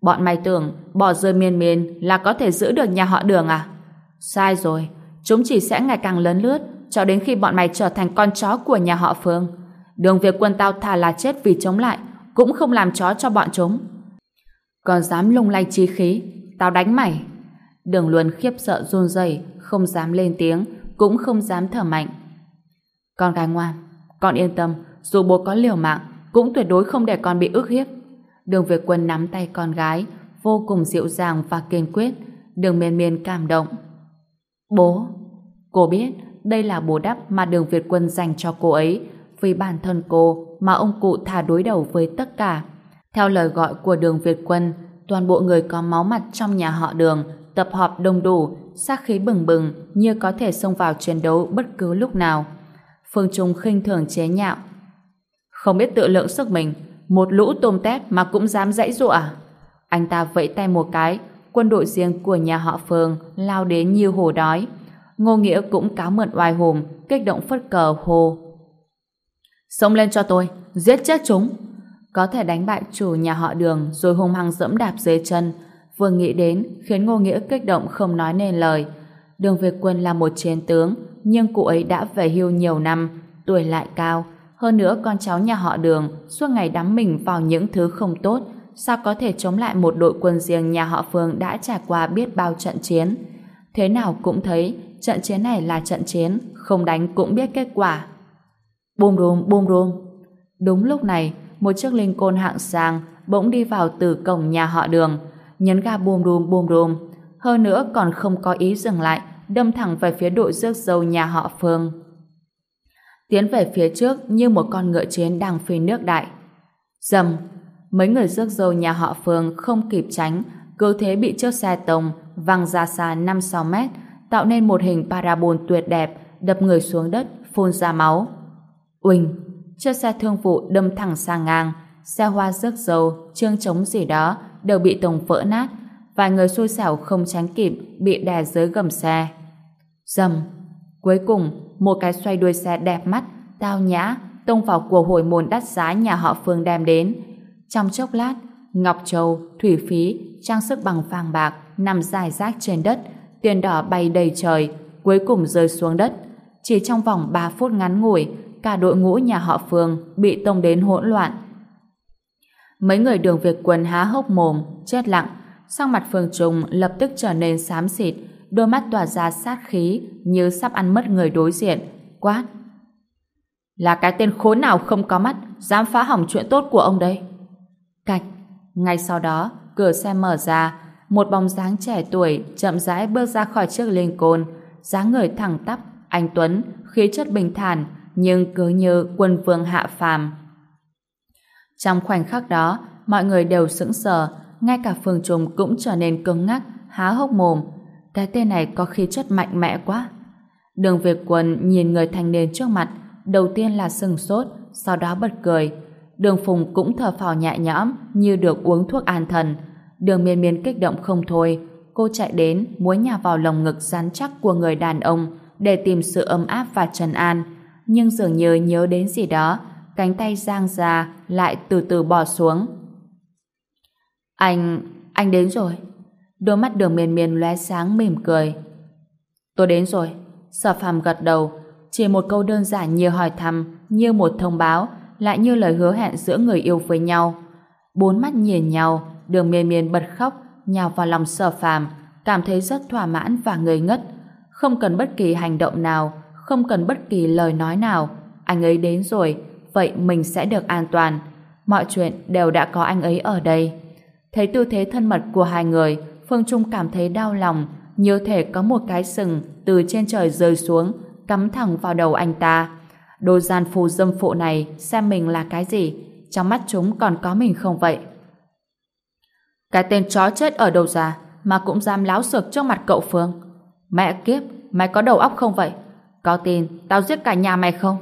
Bọn mày tưởng bỏ rơi miên miên là có thể giữ được nhà họ đường à? Sai rồi, chúng chỉ sẽ ngày càng lớn lướt cho đến khi bọn mày trở thành con chó của nhà họ Phương. Đường việc quân tao thà là chết vì chống lại, cũng không làm chó cho bọn chúng. Còn dám lung lay chi khí, tao đánh mày. Đường Luân khiếp sợ run rẩy, không dám lên tiếng, cũng không dám thở mạnh. Con gái ngoan, con yên tâm, dù bố có liều mạng, cũng tuyệt đối không để con bị ức hiếp. Đường Việt Quân nắm tay con gái, vô cùng dịu dàng và kiên quyết. Đường miên miên cảm động. Bố, cô biết đây là bố đắp mà đường Việt Quân dành cho cô ấy vì bản thân cô mà ông cụ thả đối đầu với tất cả. Theo lời gọi của đường Việt Quân, toàn bộ người có máu mặt trong nhà họ đường tập họp đông đủ, sát khí bừng bừng như có thể xông vào chiến đấu bất cứ lúc nào. Phương Trung khinh thường chế nhạo. Không biết tự lượng sức mình, một lũ tôm tép mà cũng dám dãy dụa à? Anh ta vẫy tay một cái, quân đội riêng của nhà họ Phương lao đến như hổ đói. Ngô Nghĩa cũng cáo mượn oai hùng, kích động phất cờ hồ. Xông lên cho tôi, giết chết chúng. Có thể đánh bại chủ nhà họ đường rồi hung hăng dẫm đạp dưới chân. Vừa nghĩ đến khiến Ngô Nghĩa kích động không nói nên lời. Đường Việt Quân là một chiến tướng, nhưng cụ ấy đã về hưu nhiều năm, tuổi lại cao, hơn nữa con cháu nhà họ đường suốt ngày đắm mình vào những thứ không tốt, sao có thể chống lại một đội quân riêng nhà họ Phương đã trải qua biết bao trận chiến. Thế nào cũng thấy trận chiến này là trận chiến, không đánh cũng biết kết quả. Bùm rùm, bùm rùm. Đúng lúc này, một chiếc linh côn hạng sang bỗng đi vào từ cổng nhà họ đường, nhấn ga bùm rùm bùm rùm. Hơn nữa còn không có ý dừng lại, đâm thẳng về phía đội rước dâu nhà họ Phương tiến về phía trước như một con ngựa chiến đang phi nước đại. Dầm! Mấy người rước dâu nhà họ Phương không kịp tránh, cứ thế bị chiếc xe tông văng ra xa 5-6 mét, tạo nên một hình parabol tuyệt đẹp, đập người xuống đất, phun ra máu. Uỳnh! Chiếc xe thương vụ đâm thẳng sang ngang, xe hoa rước dầu, trương trống gì đó đều bị tông vỡ nát, vài người xui xẻo không tránh kịp bị đè dưới gầm xe. Dầm! Cuối cùng, một cái xoay đuôi xe đẹp mắt, tao nhã, tông vào của hồi môn đắt giá nhà họ Phương đem đến. Trong chốc lát, ngọc châu, thủy phí, trang sức bằng vàng bạc nằm dài rác trên đất, tiền đỏ bay đầy trời, cuối cùng rơi xuống đất. Chỉ trong vòng 3 phút ngắn ngủi, cả đội ngũ nhà họ Phương bị tông đến hỗn loạn. Mấy người đường Việt Quần há hốc mồm, chết lặng, sang mặt Phương Trung lập tức trở nên xám xịt, đôi mắt tỏa ra sát khí như sắp ăn mất người đối diện, quát. Là cái tên khốn nào không có mắt, dám phá hỏng chuyện tốt của ông đây. Cạch, ngay sau đó, cửa xe mở ra, một bóng dáng trẻ tuổi chậm rãi bước ra khỏi chiếc linh côn, dáng người thẳng tắp, anh Tuấn, khí chất bình thản, nhưng cứ như quân vương hạ phàm. Trong khoảnh khắc đó, mọi người đều sững sờ, ngay cả Phương Trung cũng trở nên cứng ngắc, há hốc mồm, cái tên này có khí chất mạnh mẽ quá. Đường Việt Quân nhìn người thanh niên trước mặt, đầu tiên là sừng sốt, sau đó bật cười. Đường Phùng cũng thở phào nhẹ nhõm như được uống thuốc an thần. Đường miên miên kích động không thôi. Cô chạy đến, muốn nhào vào lồng ngực rắn chắc của người đàn ông để tìm sự ấm áp và trần an. Nhưng dường như nhớ đến gì đó, cánh tay giang ra lại từ từ bỏ xuống. Anh... anh đến rồi. Đôi mắt đường miền miền lóe sáng mỉm cười. Tôi đến rồi. Sở phàm gật đầu. Chỉ một câu đơn giản như hỏi thăm, như một thông báo, lại như lời hứa hẹn giữa người yêu với nhau. Bốn mắt nhìn nhau, đường miền miền bật khóc, nhào vào lòng sở phàm, cảm thấy rất thỏa mãn và ngây ngất. Không cần bất kỳ hành động nào, không cần bất kỳ lời nói nào. Anh ấy đến rồi, vậy mình sẽ được an toàn. Mọi chuyện đều đã có anh ấy ở đây. Thấy tư thế thân mật của hai người, Phương Trung cảm thấy đau lòng, như thể có một cái sừng từ trên trời rơi xuống, cắm thẳng vào đầu anh ta. Đồ gian phù dâm phụ này xem mình là cái gì? Trong mắt chúng còn có mình không vậy? Cái tên chó chết ở đâu ra mà cũng dám láo sược trước mặt cậu Phương? Mẹ kiếp, mày có đầu óc không vậy? Có tin tao giết cả nhà mày không?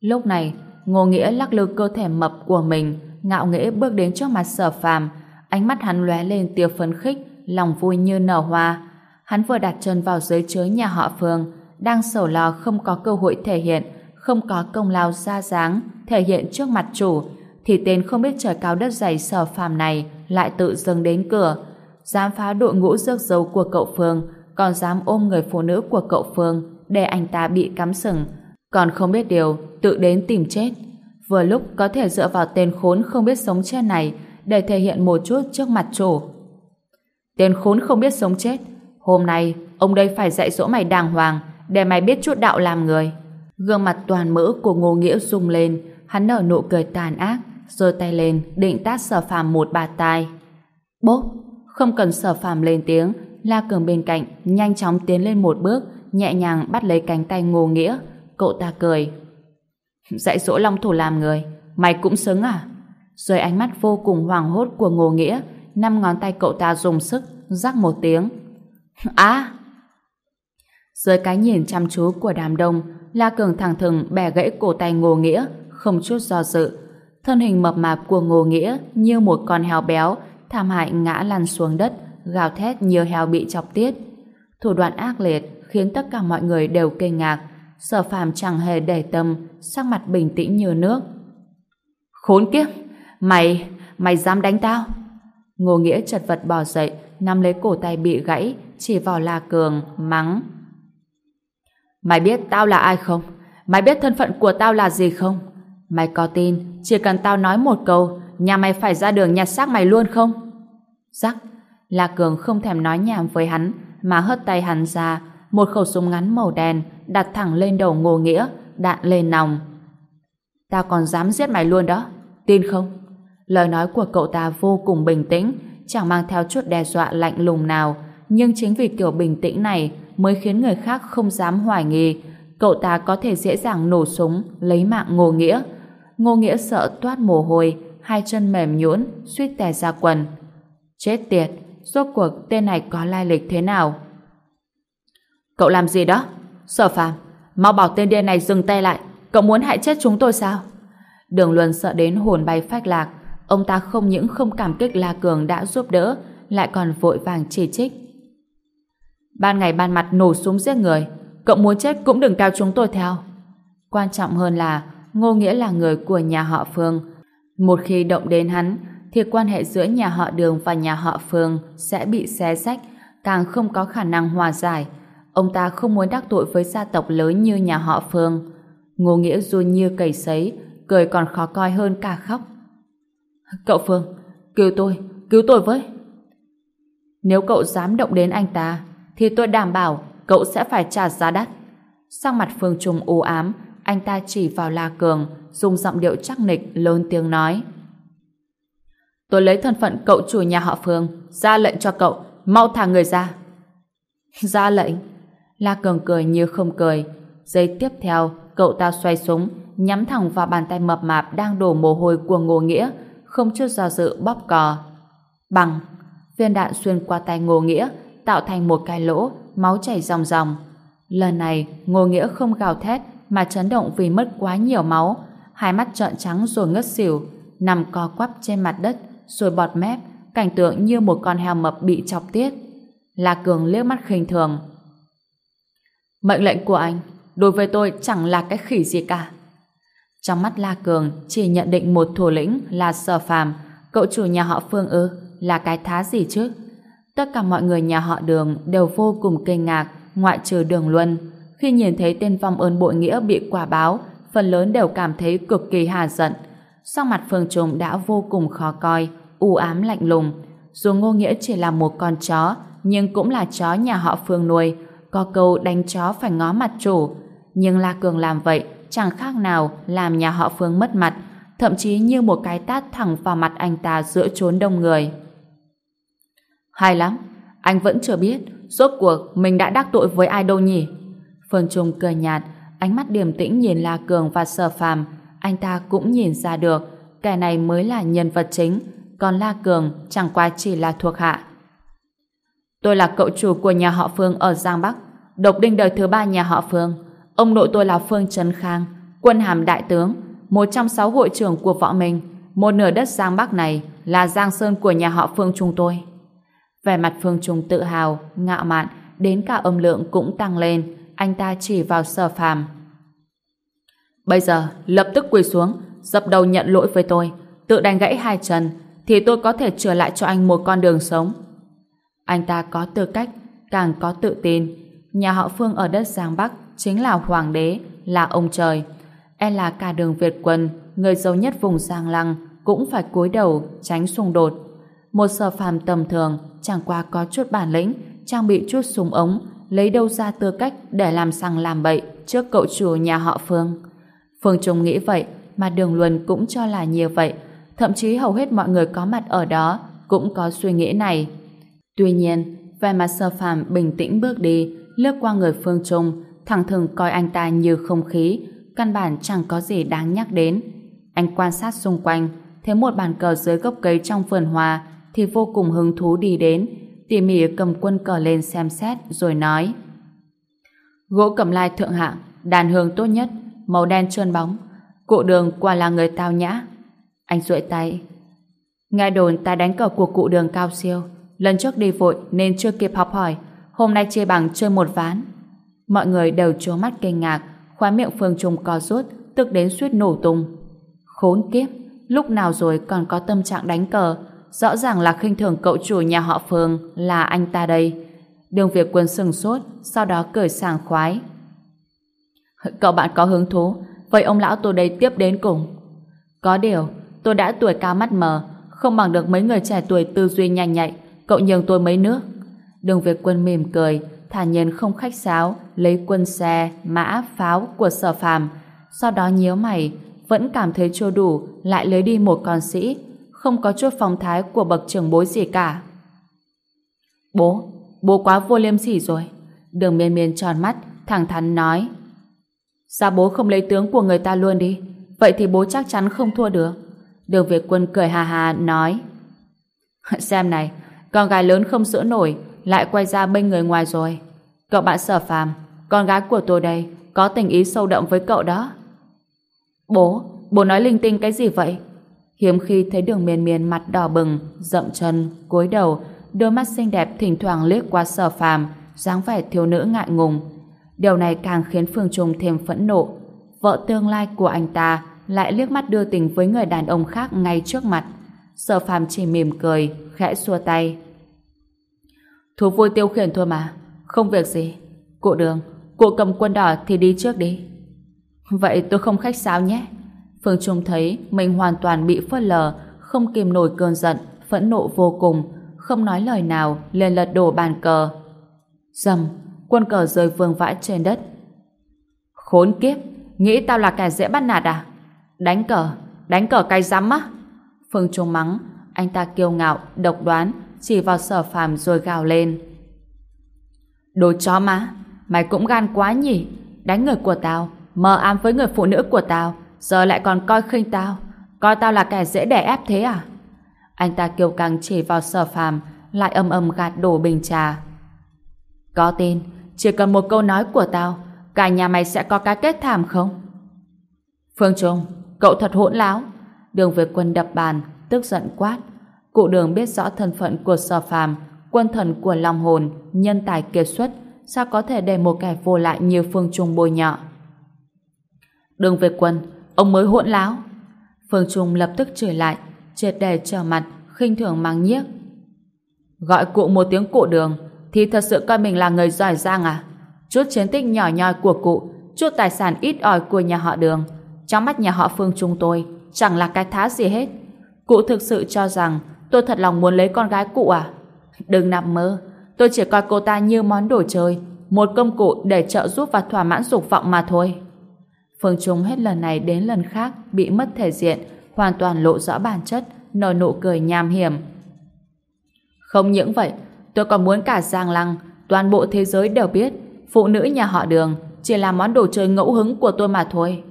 Lúc này, Ngô Nghĩa lắc lư cơ thể mập của mình, ngạo nghễ bước đến trước mặt sở phàm, ánh mắt hắn lóe lên tia phấn khích, lòng vui như nở hoa. Hắn vừa đặt chân vào dưới chới nhà họ Phương, đang sầu lo không có cơ hội thể hiện, không có công lao ra dáng, thể hiện trước mặt chủ, thì tên không biết trời cao đất dày sở phàm này lại tự dâng đến cửa. Dám phá đội ngũ rước dâu của cậu Phương, còn dám ôm người phụ nữ của cậu Phương để anh ta bị cắm sừng, còn không biết điều, tự đến tìm chết. Vừa lúc có thể dựa vào tên khốn không biết sống chết này để thể hiện một chút trước mặt chủ. Tên khốn không biết sống chết, hôm nay ông đây phải dạy dỗ mày đàng hoàng để mày biết chút đạo làm người. Gương mặt toàn mỡ của Ngô Nghĩa rung lên, hắn nở nụ cười tàn ác, giơ tay lên định tát sở phàm một bà tai. Bốp, không cần sở phàm lên tiếng, La Cường bên cạnh nhanh chóng tiến lên một bước, nhẹ nhàng bắt lấy cánh tay Ngô Nghĩa. Cậu ta cười. Dạy dỗ Long Thủ làm người, mày cũng xứng à? Rồi ánh mắt vô cùng hoàng hốt của Ngô Nghĩa, năm ngón tay cậu ta dùng sức, rắc một tiếng. a Dưới cái nhìn chăm chú của đám đông, La Cường thẳng thừng bẻ gãy cổ tay Ngô Nghĩa, không chút do dự. Thân hình mập mạp của Ngô Nghĩa như một con heo béo, thảm hại ngã lăn xuống đất, gào thét như heo bị chọc tiết. Thủ đoạn ác liệt khiến tất cả mọi người đều kinh ngạc. Sở phàm chẳng hề để tâm, sắc mặt bình tĩnh như nước. Khốn kiếp! Mày, mày dám đánh tao? Ngô Nghĩa chật vật bò dậy, nắm lấy cổ tay bị gãy, chỉ vào La Cường, mắng. Mày biết tao là ai không? Mày biết thân phận của tao là gì không? Mày có tin, chỉ cần tao nói một câu, nhà mày phải ra đường nhặt xác mày luôn không? Rắc, La Cường không thèm nói nhảm với hắn, mà hất tay hắn ra, một khẩu súng ngắn màu đen đặt thẳng lên đầu Ngô Nghĩa, đạn lên nòng. Tao còn dám giết mày luôn đó, tin không? Lời nói của cậu ta vô cùng bình tĩnh, chẳng mang theo chút đe dọa lạnh lùng nào, nhưng chính vì kiểu bình tĩnh này mới khiến người khác không dám hoài nghi cậu ta có thể dễ dàng nổ súng lấy mạng Ngô Nghĩa. Ngô Nghĩa sợ toát mồ hôi, hai chân mềm nhũn, suýt tè ra quần. Chết tiệt, rốt cuộc tên này có lai lịch thế nào? Cậu làm gì đó? Sở phàm, mau bảo tên điên này dừng tay lại. Cậu muốn hại chết chúng tôi sao? Đường Luân sợ đến hồn bay phách lạc. Ông ta không những không cảm kích La Cường đã giúp đỡ, lại còn vội vàng chỉ trích. Ban ngày ban mặt nổ súng giết người, cậu muốn chết cũng đừng cao chúng tôi theo. Quan trọng hơn là Ngô Nghĩa là người của nhà họ Phương. Một khi động đến hắn, thì quan hệ giữa nhà họ Đường và nhà họ Phương sẽ bị xé rách, càng không có khả năng hòa giải. Ông ta không muốn đắc tội với gia tộc lớn như nhà họ Phương. Ngô Nghĩa run như cầy sấy, cười còn khó coi hơn cả khóc. Cậu Phương, cứu tôi, cứu tôi với. Nếu cậu dám động đến anh ta, thì tôi đảm bảo cậu sẽ phải trả giá đắt. Sang mặt Phương Trung u ám, anh ta chỉ vào La Cường, dùng giọng điệu chắc nịch, lớn tiếng nói. Tôi lấy thân phận cậu chủ nhà họ Phương, ra lệnh cho cậu, mau thả người ra. Ra lệnh? La Cường cười như không cười. Giây tiếp theo, cậu ta xoay súng, nhắm thẳng vào bàn tay mập mạp đang đổ mồ hôi của Ngô Nghĩa, không chút do dự bóp cò. Bằng, viên đạn xuyên qua tay Ngô Nghĩa, tạo thành một cái lỗ, máu chảy ròng ròng. Lần này, Ngô Nghĩa không gào thét mà chấn động vì mất quá nhiều máu. hai mắt trợn trắng rồi ngất xỉu, nằm co quắp trên mặt đất, rồi bọt mép, cảnh tượng như một con heo mập bị chọc tiết. La Cường liếc mắt khinh thường. Mệnh lệnh của anh, đối với tôi chẳng là cái khỉ gì cả. Trong mắt La Cường chỉ nhận định một thủ lĩnh là Sở Phàm, cậu chủ nhà họ Phương ư, là cái thá gì chứ? Tất cả mọi người nhà họ Đường đều vô cùng kinh ngạc, ngoại trừ Đường Luân. Khi nhìn thấy tên vong ơn bội nghĩa bị quả báo, phần lớn đều cảm thấy cực kỳ hà giận. Sau mặt Phương Trùng đã vô cùng khó coi, u ám lạnh lùng. Dù Ngô Nghĩa chỉ là một con chó, nhưng cũng là chó nhà họ Phương nuôi. Có câu đánh chó phải ngó mặt chủ. Nhưng La Cường làm vậy chẳng khác nào làm nhà họ Phương mất mặt, thậm chí như một cái tát thẳng vào mặt anh ta giữa chốn đông người. Hay lắm, anh vẫn chưa biết rốt cuộc mình đã đắc tội với ai đâu nhỉ? Phương Trung cười nhạt, ánh mắt điềm tĩnh nhìn La Cường và Sở Phàm, anh ta cũng nhìn ra được, kẻ này mới là nhân vật chính, còn La Cường chẳng qua chỉ là thuộc hạ. Tôi là cậu chủ của nhà họ Phương ở Giang Bắc, độc đinh đời thứ ba nhà họ Phương. Ông nội tôi là Phương Trấn Khang, quân hàm đại tướng, một trong sáu hội trưởng của võ mình. Một nửa đất Giang Bắc này là Giang Sơn của nhà họ Phương chúng tôi. Vẻ mặt Phương Trung tự hào, ngạo mạn, đến cả âm lượng cũng tăng lên. Anh ta chỉ vào sở phàm. Bây giờ, lập tức quỳ xuống, dập đầu nhận lỗi với tôi, tự đánh gãy hai chân, thì tôi có thể trở lại cho anh một con đường sống. Anh ta có tư cách, càng có tự tin. Nhà họ Phương ở đất Giang Bắc chính là hoàng đế, là ông trời. E là cả đường Việt quân, người giàu nhất vùng Giang Lăng, cũng phải cúi đầu tránh xung đột. Một sở phàm tầm thường, chẳng qua có chút bản lĩnh, trang bị chút súng ống, lấy đâu ra tư cách để làm sằng làm bậy trước cậu chủ nhà họ Phương. Phương Trung nghĩ vậy, mà Đường Luân cũng cho là như vậy. Thậm chí hầu hết mọi người có mặt ở đó cũng có suy nghĩ này. Tuy nhiên, về mặt sơ phàm bình tĩnh bước đi, lướt qua người Phương Trung, thẳng thừng coi anh ta như không khí, căn bản chẳng có gì đáng nhắc đến. Anh quan sát xung quanh, thấy một bàn cờ dưới gốc cây trong vườn hoa thì vô cùng hứng thú đi đến, tỉ mỉ cầm quân cờ lên xem xét rồi nói Gỗ cầm lai thượng hạng, đàn hương tốt nhất, màu đen trơn bóng, cụ đường quả là người tao nhã. Anh duỗi tay. Nghe đồn ta đánh cờ của cụ đường cao siêu, lần trước đi vội nên chưa kịp học hỏi, hôm nay chia bằng chơi một ván. Mọi người đều trố mắt kinh ngạc, khóa miệng Phương Trung co rút, tức đến suýt nổ tung. Khốn kiếp, lúc nào rồi còn có tâm trạng đánh cờ, rõ ràng là khinh thường cậu chủ nhà họ Phương là anh ta đây. Đường Việt Quân sừng sốt, sau đó cười sảng khoái. Cậu bạn có hứng thú, vậy ông lão tôi đây tiếp đến cùng. Có điều, tôi đã tuổi cao mắt mờ, không bằng được mấy người trẻ tuổi tư duy nhanh nhạy, cậu nhường tôi mấy nước. Đường Việt Quân mỉm cười, thả nhiên không khách sáo, lấy quân xe, mã, pháo của sở phàm, sau đó nhíu mày, vẫn cảm thấy chưa đủ, lại lấy đi một con sĩ, không có chút phong thái của bậc trưởng bối gì cả. Bố, bố quá vô liêm sỉ rồi. Đường miên miên tròn mắt, thẳng thắn nói. Sao bố không lấy tướng của người ta luôn đi? Vậy thì bố chắc chắn không thua được. Đường Việt Quân cười hà hà nói. Xem này, con gái lớn không sữa nổi, lại quay ra bên người ngoài rồi. Cậu bạn sở phàm, con gái của tôi đây, có tình ý sâu đậm với cậu đó. Bố, bố nói linh tinh cái gì vậy? Hiếm khi thấy đường miền miền mặt đỏ bừng, rậm chân, cúi đầu, đôi mắt xinh đẹp thỉnh thoảng liếc qua sở phàm, dáng vẻ thiếu nữ ngại ngùng. Điều này càng khiến Phương Trung thêm phẫn nộ. Vợ tương lai của anh ta lại liếc mắt đưa tình với người đàn ông khác ngay trước mặt. Sở phàm chỉ mỉm cười, khẽ xua tay. Thú vui tiêu khiển thôi mà, không việc gì. Cụ đường, cụ cầm quân đỏ thì đi trước đi. Vậy tôi không khách sáo nhé. Phương Trung thấy mình hoàn toàn bị phớt lờ, không kìm nổi cơn giận, phẫn nộ vô cùng, không nói lời nào, liền lật đổ bàn cờ. Dầm, quân cờ rơi vương vãi trên đất. Khốn kiếp, nghĩ tao là kẻ dễ bắt nạt à? Đánh cờ, đánh cờ cái rắm á? Phương Trung mắng, anh ta kiêu ngạo, độc đoán, chỉ vào sở phàm rồi gào lên. Đồ chó má, mày cũng gan quá nhỉ? Đánh người của tao, mờ ám với người phụ nữ của tao, giờ lại còn coi khinh tao, coi tao là kẻ dễ đẻ ép thế à? Anh ta kiêu căng chỉ vào sở phàm, lại âm âm gạt đổ bình trà. Có tin, chỉ cần một câu nói của tao, cả nhà mày sẽ có cái kết thảm không? Phương Trung, Cậu thật hỗn láo. Đường Việt Quân đập bàn, tức giận quát. Cụ đường biết rõ thân phận của sở phàm, quân thần của long hồn, nhân tài kiệt xuất, sao có thể để một kẻ vô lại như Phương Trung bôi nhọ. Đường Việt Quân, ông mới hỗn láo. Phương Trung lập tức chửi lại, triệt đề trở mặt, khinh thường mang nhiếc. Gọi cụ một tiếng cụ đường, thì thật sự coi mình là người giỏi giang à? Chút chiến tích nhỏ nhoi của cụ, chút tài sản ít ỏi của nhà họ đường, trong mắt nhà họ Phương Trung tôi, chẳng là cái thá gì hết. Cụ thực sự cho rằng tôi thật lòng muốn lấy con gái cụ à? Đừng nằm mơ, tôi chỉ coi cô ta như món đồ chơi, một công cụ để trợ giúp và thỏa mãn dục vọng mà thôi. Phương Trung hết lần này đến lần khác bị mất thể diện, hoàn toàn lộ rõ bản chất, nở nụ cười nham hiểm. Không những vậy, tôi còn muốn cả Giang Lăng, toàn bộ thế giới đều biết phụ nữ nhà họ đường chỉ là món đồ chơi ngẫu hứng của tôi mà thôi.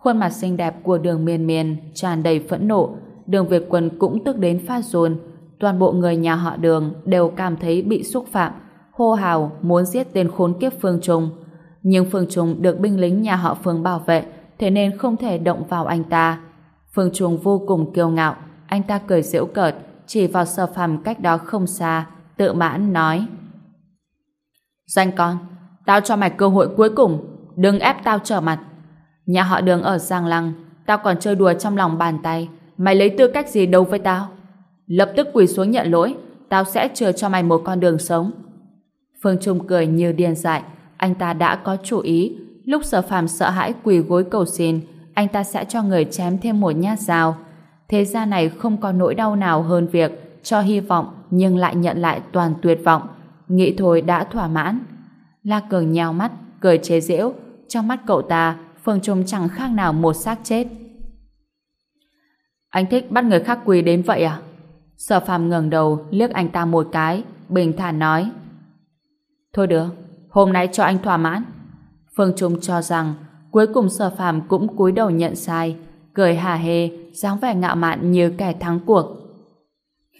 Khuôn mặt xinh đẹp của đường miền miền tràn đầy phẫn nộ, đường Việt Quân cũng tức đến phát run. Toàn bộ người nhà họ đường đều cảm thấy bị xúc phạm, hô hào muốn giết tên khốn kiếp Phương Trung. Nhưng Phương Trung được binh lính nhà họ Phương bảo vệ, thế nên không thể động vào anh ta. Phương Trung vô cùng kiêu ngạo, anh ta cười giễu cợt, chỉ vào sở phàm cách đó không xa, tự mãn nói. Danh con, tao cho mày cơ hội cuối cùng, đừng ép tao trở mặt. Nhà họ đường ở Giang Lăng, tao còn chơi đùa trong lòng bàn tay, mày lấy tư cách gì đâu với tao? Lập tức quỳ xuống nhận lỗi, tao sẽ chừa cho mày một con đường sống. Phương Trung cười như điên dại, anh ta đã có chủ ý, lúc sở phàm sợ hãi quỳ gối cầu xin, anh ta sẽ cho người chém thêm một nhát dao. Thế gian này không có nỗi đau nào hơn việc cho hy vọng nhưng lại nhận lại toàn tuyệt vọng. Nghĩ thôi đã thỏa mãn. La Cường nhào mắt, cười chế giễu. Trong mắt cậu ta, Phương Trung chẳng khác nào một xác chết. Anh thích bắt người khác quỳ đến vậy à? Sở phàm ngẩng đầu liếc anh ta một cái, bình thản nói. Thôi được, hôm nay cho anh thỏa mãn. Phương Trung cho rằng cuối cùng sở phàm cũng cúi đầu nhận sai, cười hà hê, dáng vẻ ngạo mạn như kẻ thắng cuộc.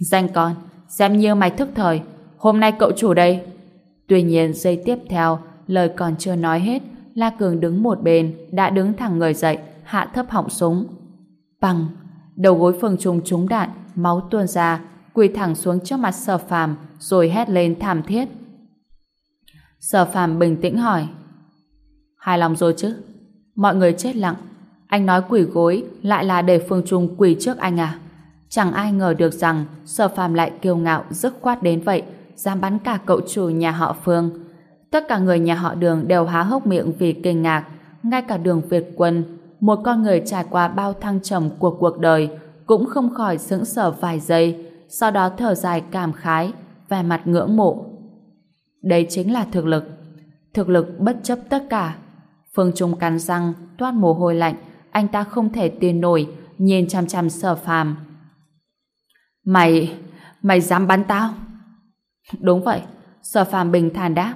Danh con, xem như mày thức thời, hôm nay cậu chủ đây. Tuy nhiên giây tiếp theo, lời còn chưa nói hết, La Cường đứng một bên, đã đứng thẳng người dậy, hạ thấp họng súng. Bằng, đầu gối phương trung trúng đạn, máu tuôn ra, quỳ thẳng xuống trước mặt sở phàm, rồi hét lên thảm thiết. Sở phàm bình tĩnh hỏi. Hài lòng rồi chứ? Mọi người chết lặng. Anh nói quỳ gối lại là để Phương Trung quỳ trước anh à? Chẳng ai ngờ được rằng sở phàm lại kiêu ngạo dứt khoát đến vậy, dám bắn cả cậu chủ nhà họ Phương. Tất cả người nhà họ đường đều há hốc miệng vì kinh ngạc, ngay cả đường Việt Quân, một con người trải qua bao thăng trầm của cuộc đời, cũng không khỏi sững sờ vài giây, sau đó thở dài cảm khái, vẻ mặt ngưỡng mộ. Đây chính là thực lực. Thực lực bất chấp tất cả. Phương Trung cắn răng, toát mồ hôi lạnh, anh ta không thể tin nổi, nhìn chăm chăm sở phàm. Mày, mày dám bắn tao? Đúng vậy, sở phàm bình thản đáp.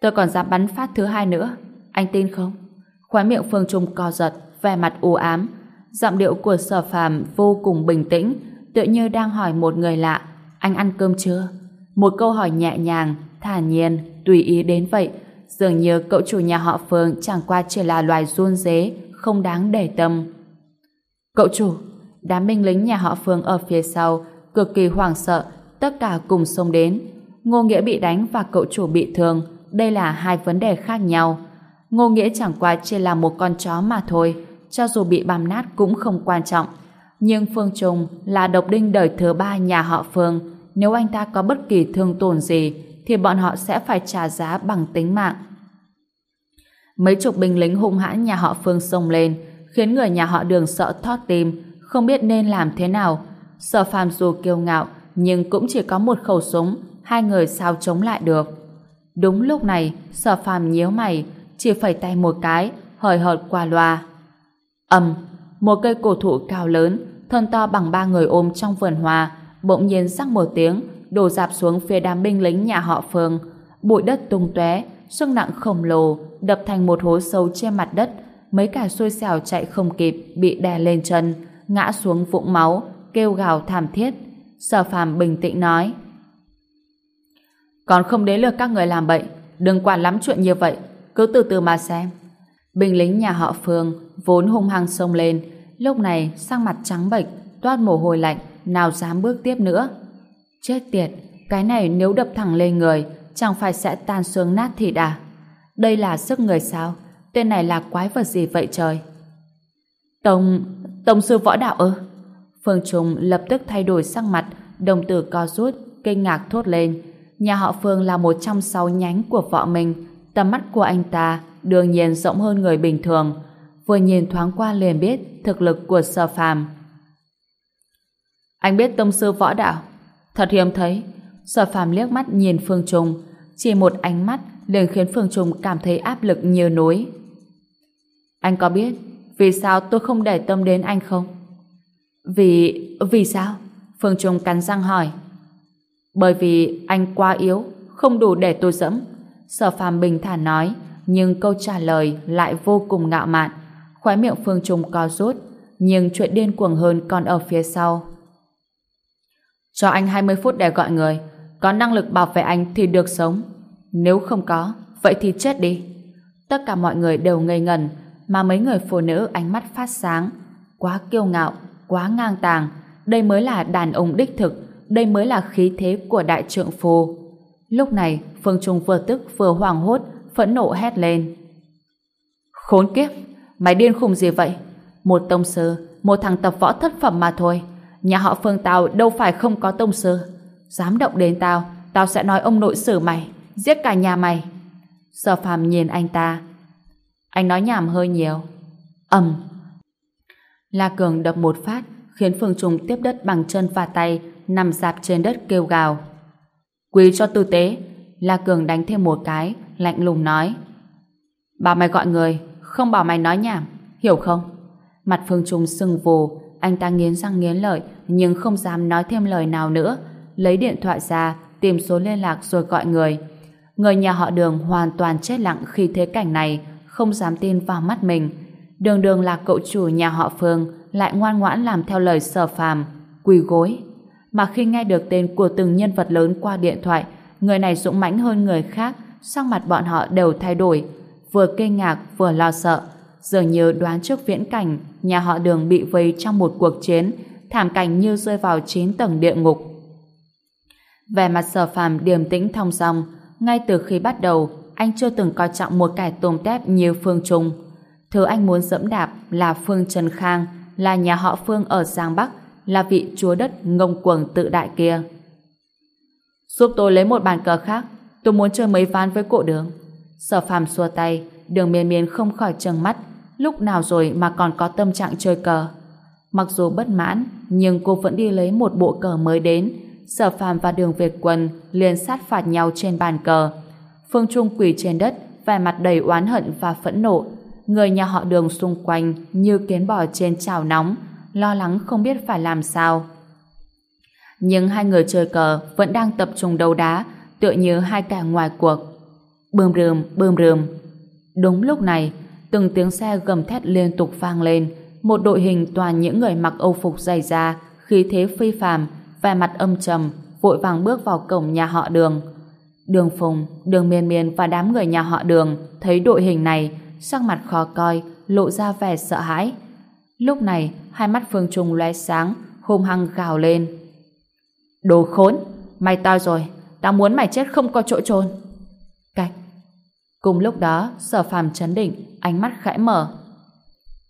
Tôi còn dám bắn phát thứ hai nữa, anh tin không? Khóe miệng Phương Trung co giật, vẻ mặt u ám. Giọng điệu của sở phàm vô cùng bình tĩnh, tựa như đang hỏi một người lạ, anh ăn cơm chưa? Một câu hỏi nhẹ nhàng, thản nhiên, tùy ý đến vậy, dường như cậu chủ nhà họ Phương chẳng qua chỉ là loài run dế, không đáng để tâm. Cậu chủ, đám binh lính nhà họ Phương ở phía sau, cực kỳ hoảng sợ, tất cả cùng xông đến. Ngô Nghĩa bị đánh và cậu chủ bị thương, đây là hai vấn đề khác nhau. Ngô Nghĩa chẳng qua chỉ là một con chó mà thôi, cho dù bị băm nát cũng không quan trọng. Nhưng Phương Trung là độc đinh đời thứ ba nhà họ Phương, nếu anh ta có bất kỳ thương tổn gì, thì bọn họ sẽ phải trả giá bằng tính mạng. Mấy chục binh lính hung hãn nhà họ Phương xông lên, khiến người nhà họ Đường sợ thót tim, không biết nên làm thế nào. Sở Phàm dù kiêu ngạo, nhưng cũng chỉ có một khẩu súng, hai người sao chống lại được. Đúng lúc này, Sở Phàm nhíu mày, chỉ phẩy tay một cái, hời hợt qua loa. ầm, một cây cổ thụ cao lớn, thân to bằng ba người ôm trong vườn hoa, bỗng nhiên rắc một tiếng, đổ dạp xuống phía đám binh lính nhà họ Phương. Bụi đất tung tóe, sức nặng khổng lồ đập thành một hố sâu trên mặt đất, mấy cả xôi xẻo chạy không kịp, bị đè lên chân, ngã xuống vũng máu, kêu gào thảm thiết. Sở Phàm bình tĩnh nói: "Còn không đến lượt các người làm bậy, đừng quản lắm chuyện như vậy, cứ từ từ mà xem." Binh lính nhà họ Phương vốn hung hăng xông lên, lúc này sang mặt trắng bệch, toát mồ hôi lạnh, nào dám bước tiếp nữa. Chết tiệt, cái này nếu đập thẳng lên người, chẳng phải sẽ tan xương nát thịt à? Đây là sức người sao? Tên này là quái vật gì vậy trời? Tông, Tông sư võ đạo ư? Phương Trung lập tức thay đổi sắc mặt, đồng tử co rút, kinh ngạc thốt lên. Nhà họ Phương là một trong sáu nhánh của vợ mình. Tầm mắt của anh ta đương nhiên rộng hơn người bình thường. Vừa nhìn thoáng qua liền biết thực lực của sở phàm. Anh biết tông sư võ đạo. Thật hiếm thấy. Sở phàm liếc mắt nhìn Phương Trung. Chỉ một ánh mắt liền khiến Phương Trung cảm thấy áp lực như núi. Anh có biết vì sao tôi không để tâm đến anh không? Vì... vì sao? Phương Trung cắn răng hỏi. Bởi vì anh quá yếu, không đủ để tôi dẫm. Sở phàm bình thản nói, nhưng câu trả lời lại vô cùng ngạo mạn. Khóe miệng Phương Trung co rút, nhưng chuyện điên cuồng hơn còn ở phía sau. Cho anh 20 phút để gọi người. Có năng lực bảo vệ anh thì được sống. Nếu không có, vậy thì chết đi. Tất cả mọi người đều ngây ngẩn, mà mấy người phụ nữ ánh mắt phát sáng. Quá kiêu ngạo, quá ngang tàng. Đây mới là đàn ông đích thực, đây mới là khí thế của đại trượng phu. Lúc này, Phương Trung vừa tức vừa hoảng hốt, phẫn nộ hét lên. Khốn kiếp! Mày điên khùng gì vậy? Một tông sư, một thằng tập võ thất phẩm mà thôi. Nhà họ Phương tao đâu phải không có tông sư. Dám động đến tao, tao sẽ nói ông nội xử mày, giết cả nhà mày. Sở phàm nhìn anh ta. Anh nói nhảm hơi nhiều. ầm. La Cường đập một phát, khiến Phương Trung tiếp đất bằng chân và tay, nằm dạp trên đất kêu gào. Quý cho tư tế. La Cường đánh thêm một cái, lạnh lùng nói. Bảo mày gọi người, không bảo mày nói nhảm, hiểu không? Mặt Phương Trung sưng vù, anh ta nghiến răng nghiến lợi, nhưng không dám nói thêm lời nào nữa. Lấy điện thoại ra, tìm số liên lạc rồi gọi người. Người nhà họ đường hoàn toàn chết lặng khi thế cảnh này, không dám tin vào mắt mình. Đường đường là cậu chủ nhà họ Phương, lại ngoan ngoãn làm theo lời sở phàm, quỳ gối. Mà khi nghe được tên của từng nhân vật lớn qua điện thoại, người này dũng mãnh hơn người khác, sắc mặt bọn họ đều thay đổi, vừa kinh ngạc vừa lo sợ, dường như đoán trước viễn cảnh nhà họ đường bị vây trong một cuộc chiến, thảm cảnh như rơi vào chín tầng địa ngục. Về mặt sở phàm điềm tĩnh thong dong, ngay từ khi bắt đầu, anh chưa từng coi trọng một kẻ tôm tép như Phương Trung. Thứ anh muốn dẫm đạp là Phương Trần Khang, là nhà họ Phương ở Giang Bắc, là vị chúa đất ngông cuồng tự đại kia. Giúp tôi lấy một bàn cờ khác, tôi muốn chơi mấy ván với cụ đường. Sở phàm xua tay, đường miên miên không khỏi trừng mắt, lúc nào rồi mà còn có tâm trạng chơi cờ. Mặc dù bất mãn, nhưng cô vẫn đi lấy một bộ cờ mới đến. Sở phàm và đường Việt Quân liền sát phạt nhau trên bàn cờ. Phương Trung quỳ trên đất, vẻ mặt đầy oán hận và phẫn nộ. Người nhà họ đường xung quanh như kiến bò trên chảo nóng, lo lắng không biết phải làm sao. Nhưng hai người chơi cờ vẫn đang tập trung đấu đá, tựa như hai kẻ ngoài cuộc. Bơm rơm, bơm rơm. Đúng lúc này, từng tiếng xe gầm thét liên tục vang lên, một đội hình toàn những người mặc âu phục dày da, khí thế phi phàm, vẻ mặt âm trầm, vội vàng bước vào cổng nhà họ Đường. Đường Phùng, Đường Miên Miên và đám người nhà họ Đường thấy đội hình này, sắc mặt khó coi, lộ ra vẻ sợ hãi. Lúc này, hai mắt Phương Trung lóe sáng, hung hăng gào lên. Đồ khốn, mày to rồi, tao muốn mày chết không có chỗ trôn! Cạch. Cùng lúc đó, sở phàm chấn định, ánh mắt khẽ mở.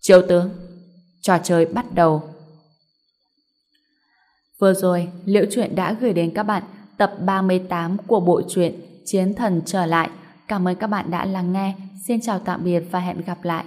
Triều tướng, trò chơi bắt đầu. Vừa rồi, Liễu Chuyện đã gửi đến các bạn tập 38 của bộ truyện Chiến Thần Trở Lại. Cảm ơn các bạn đã lắng nghe. Xin chào tạm biệt và hẹn gặp lại.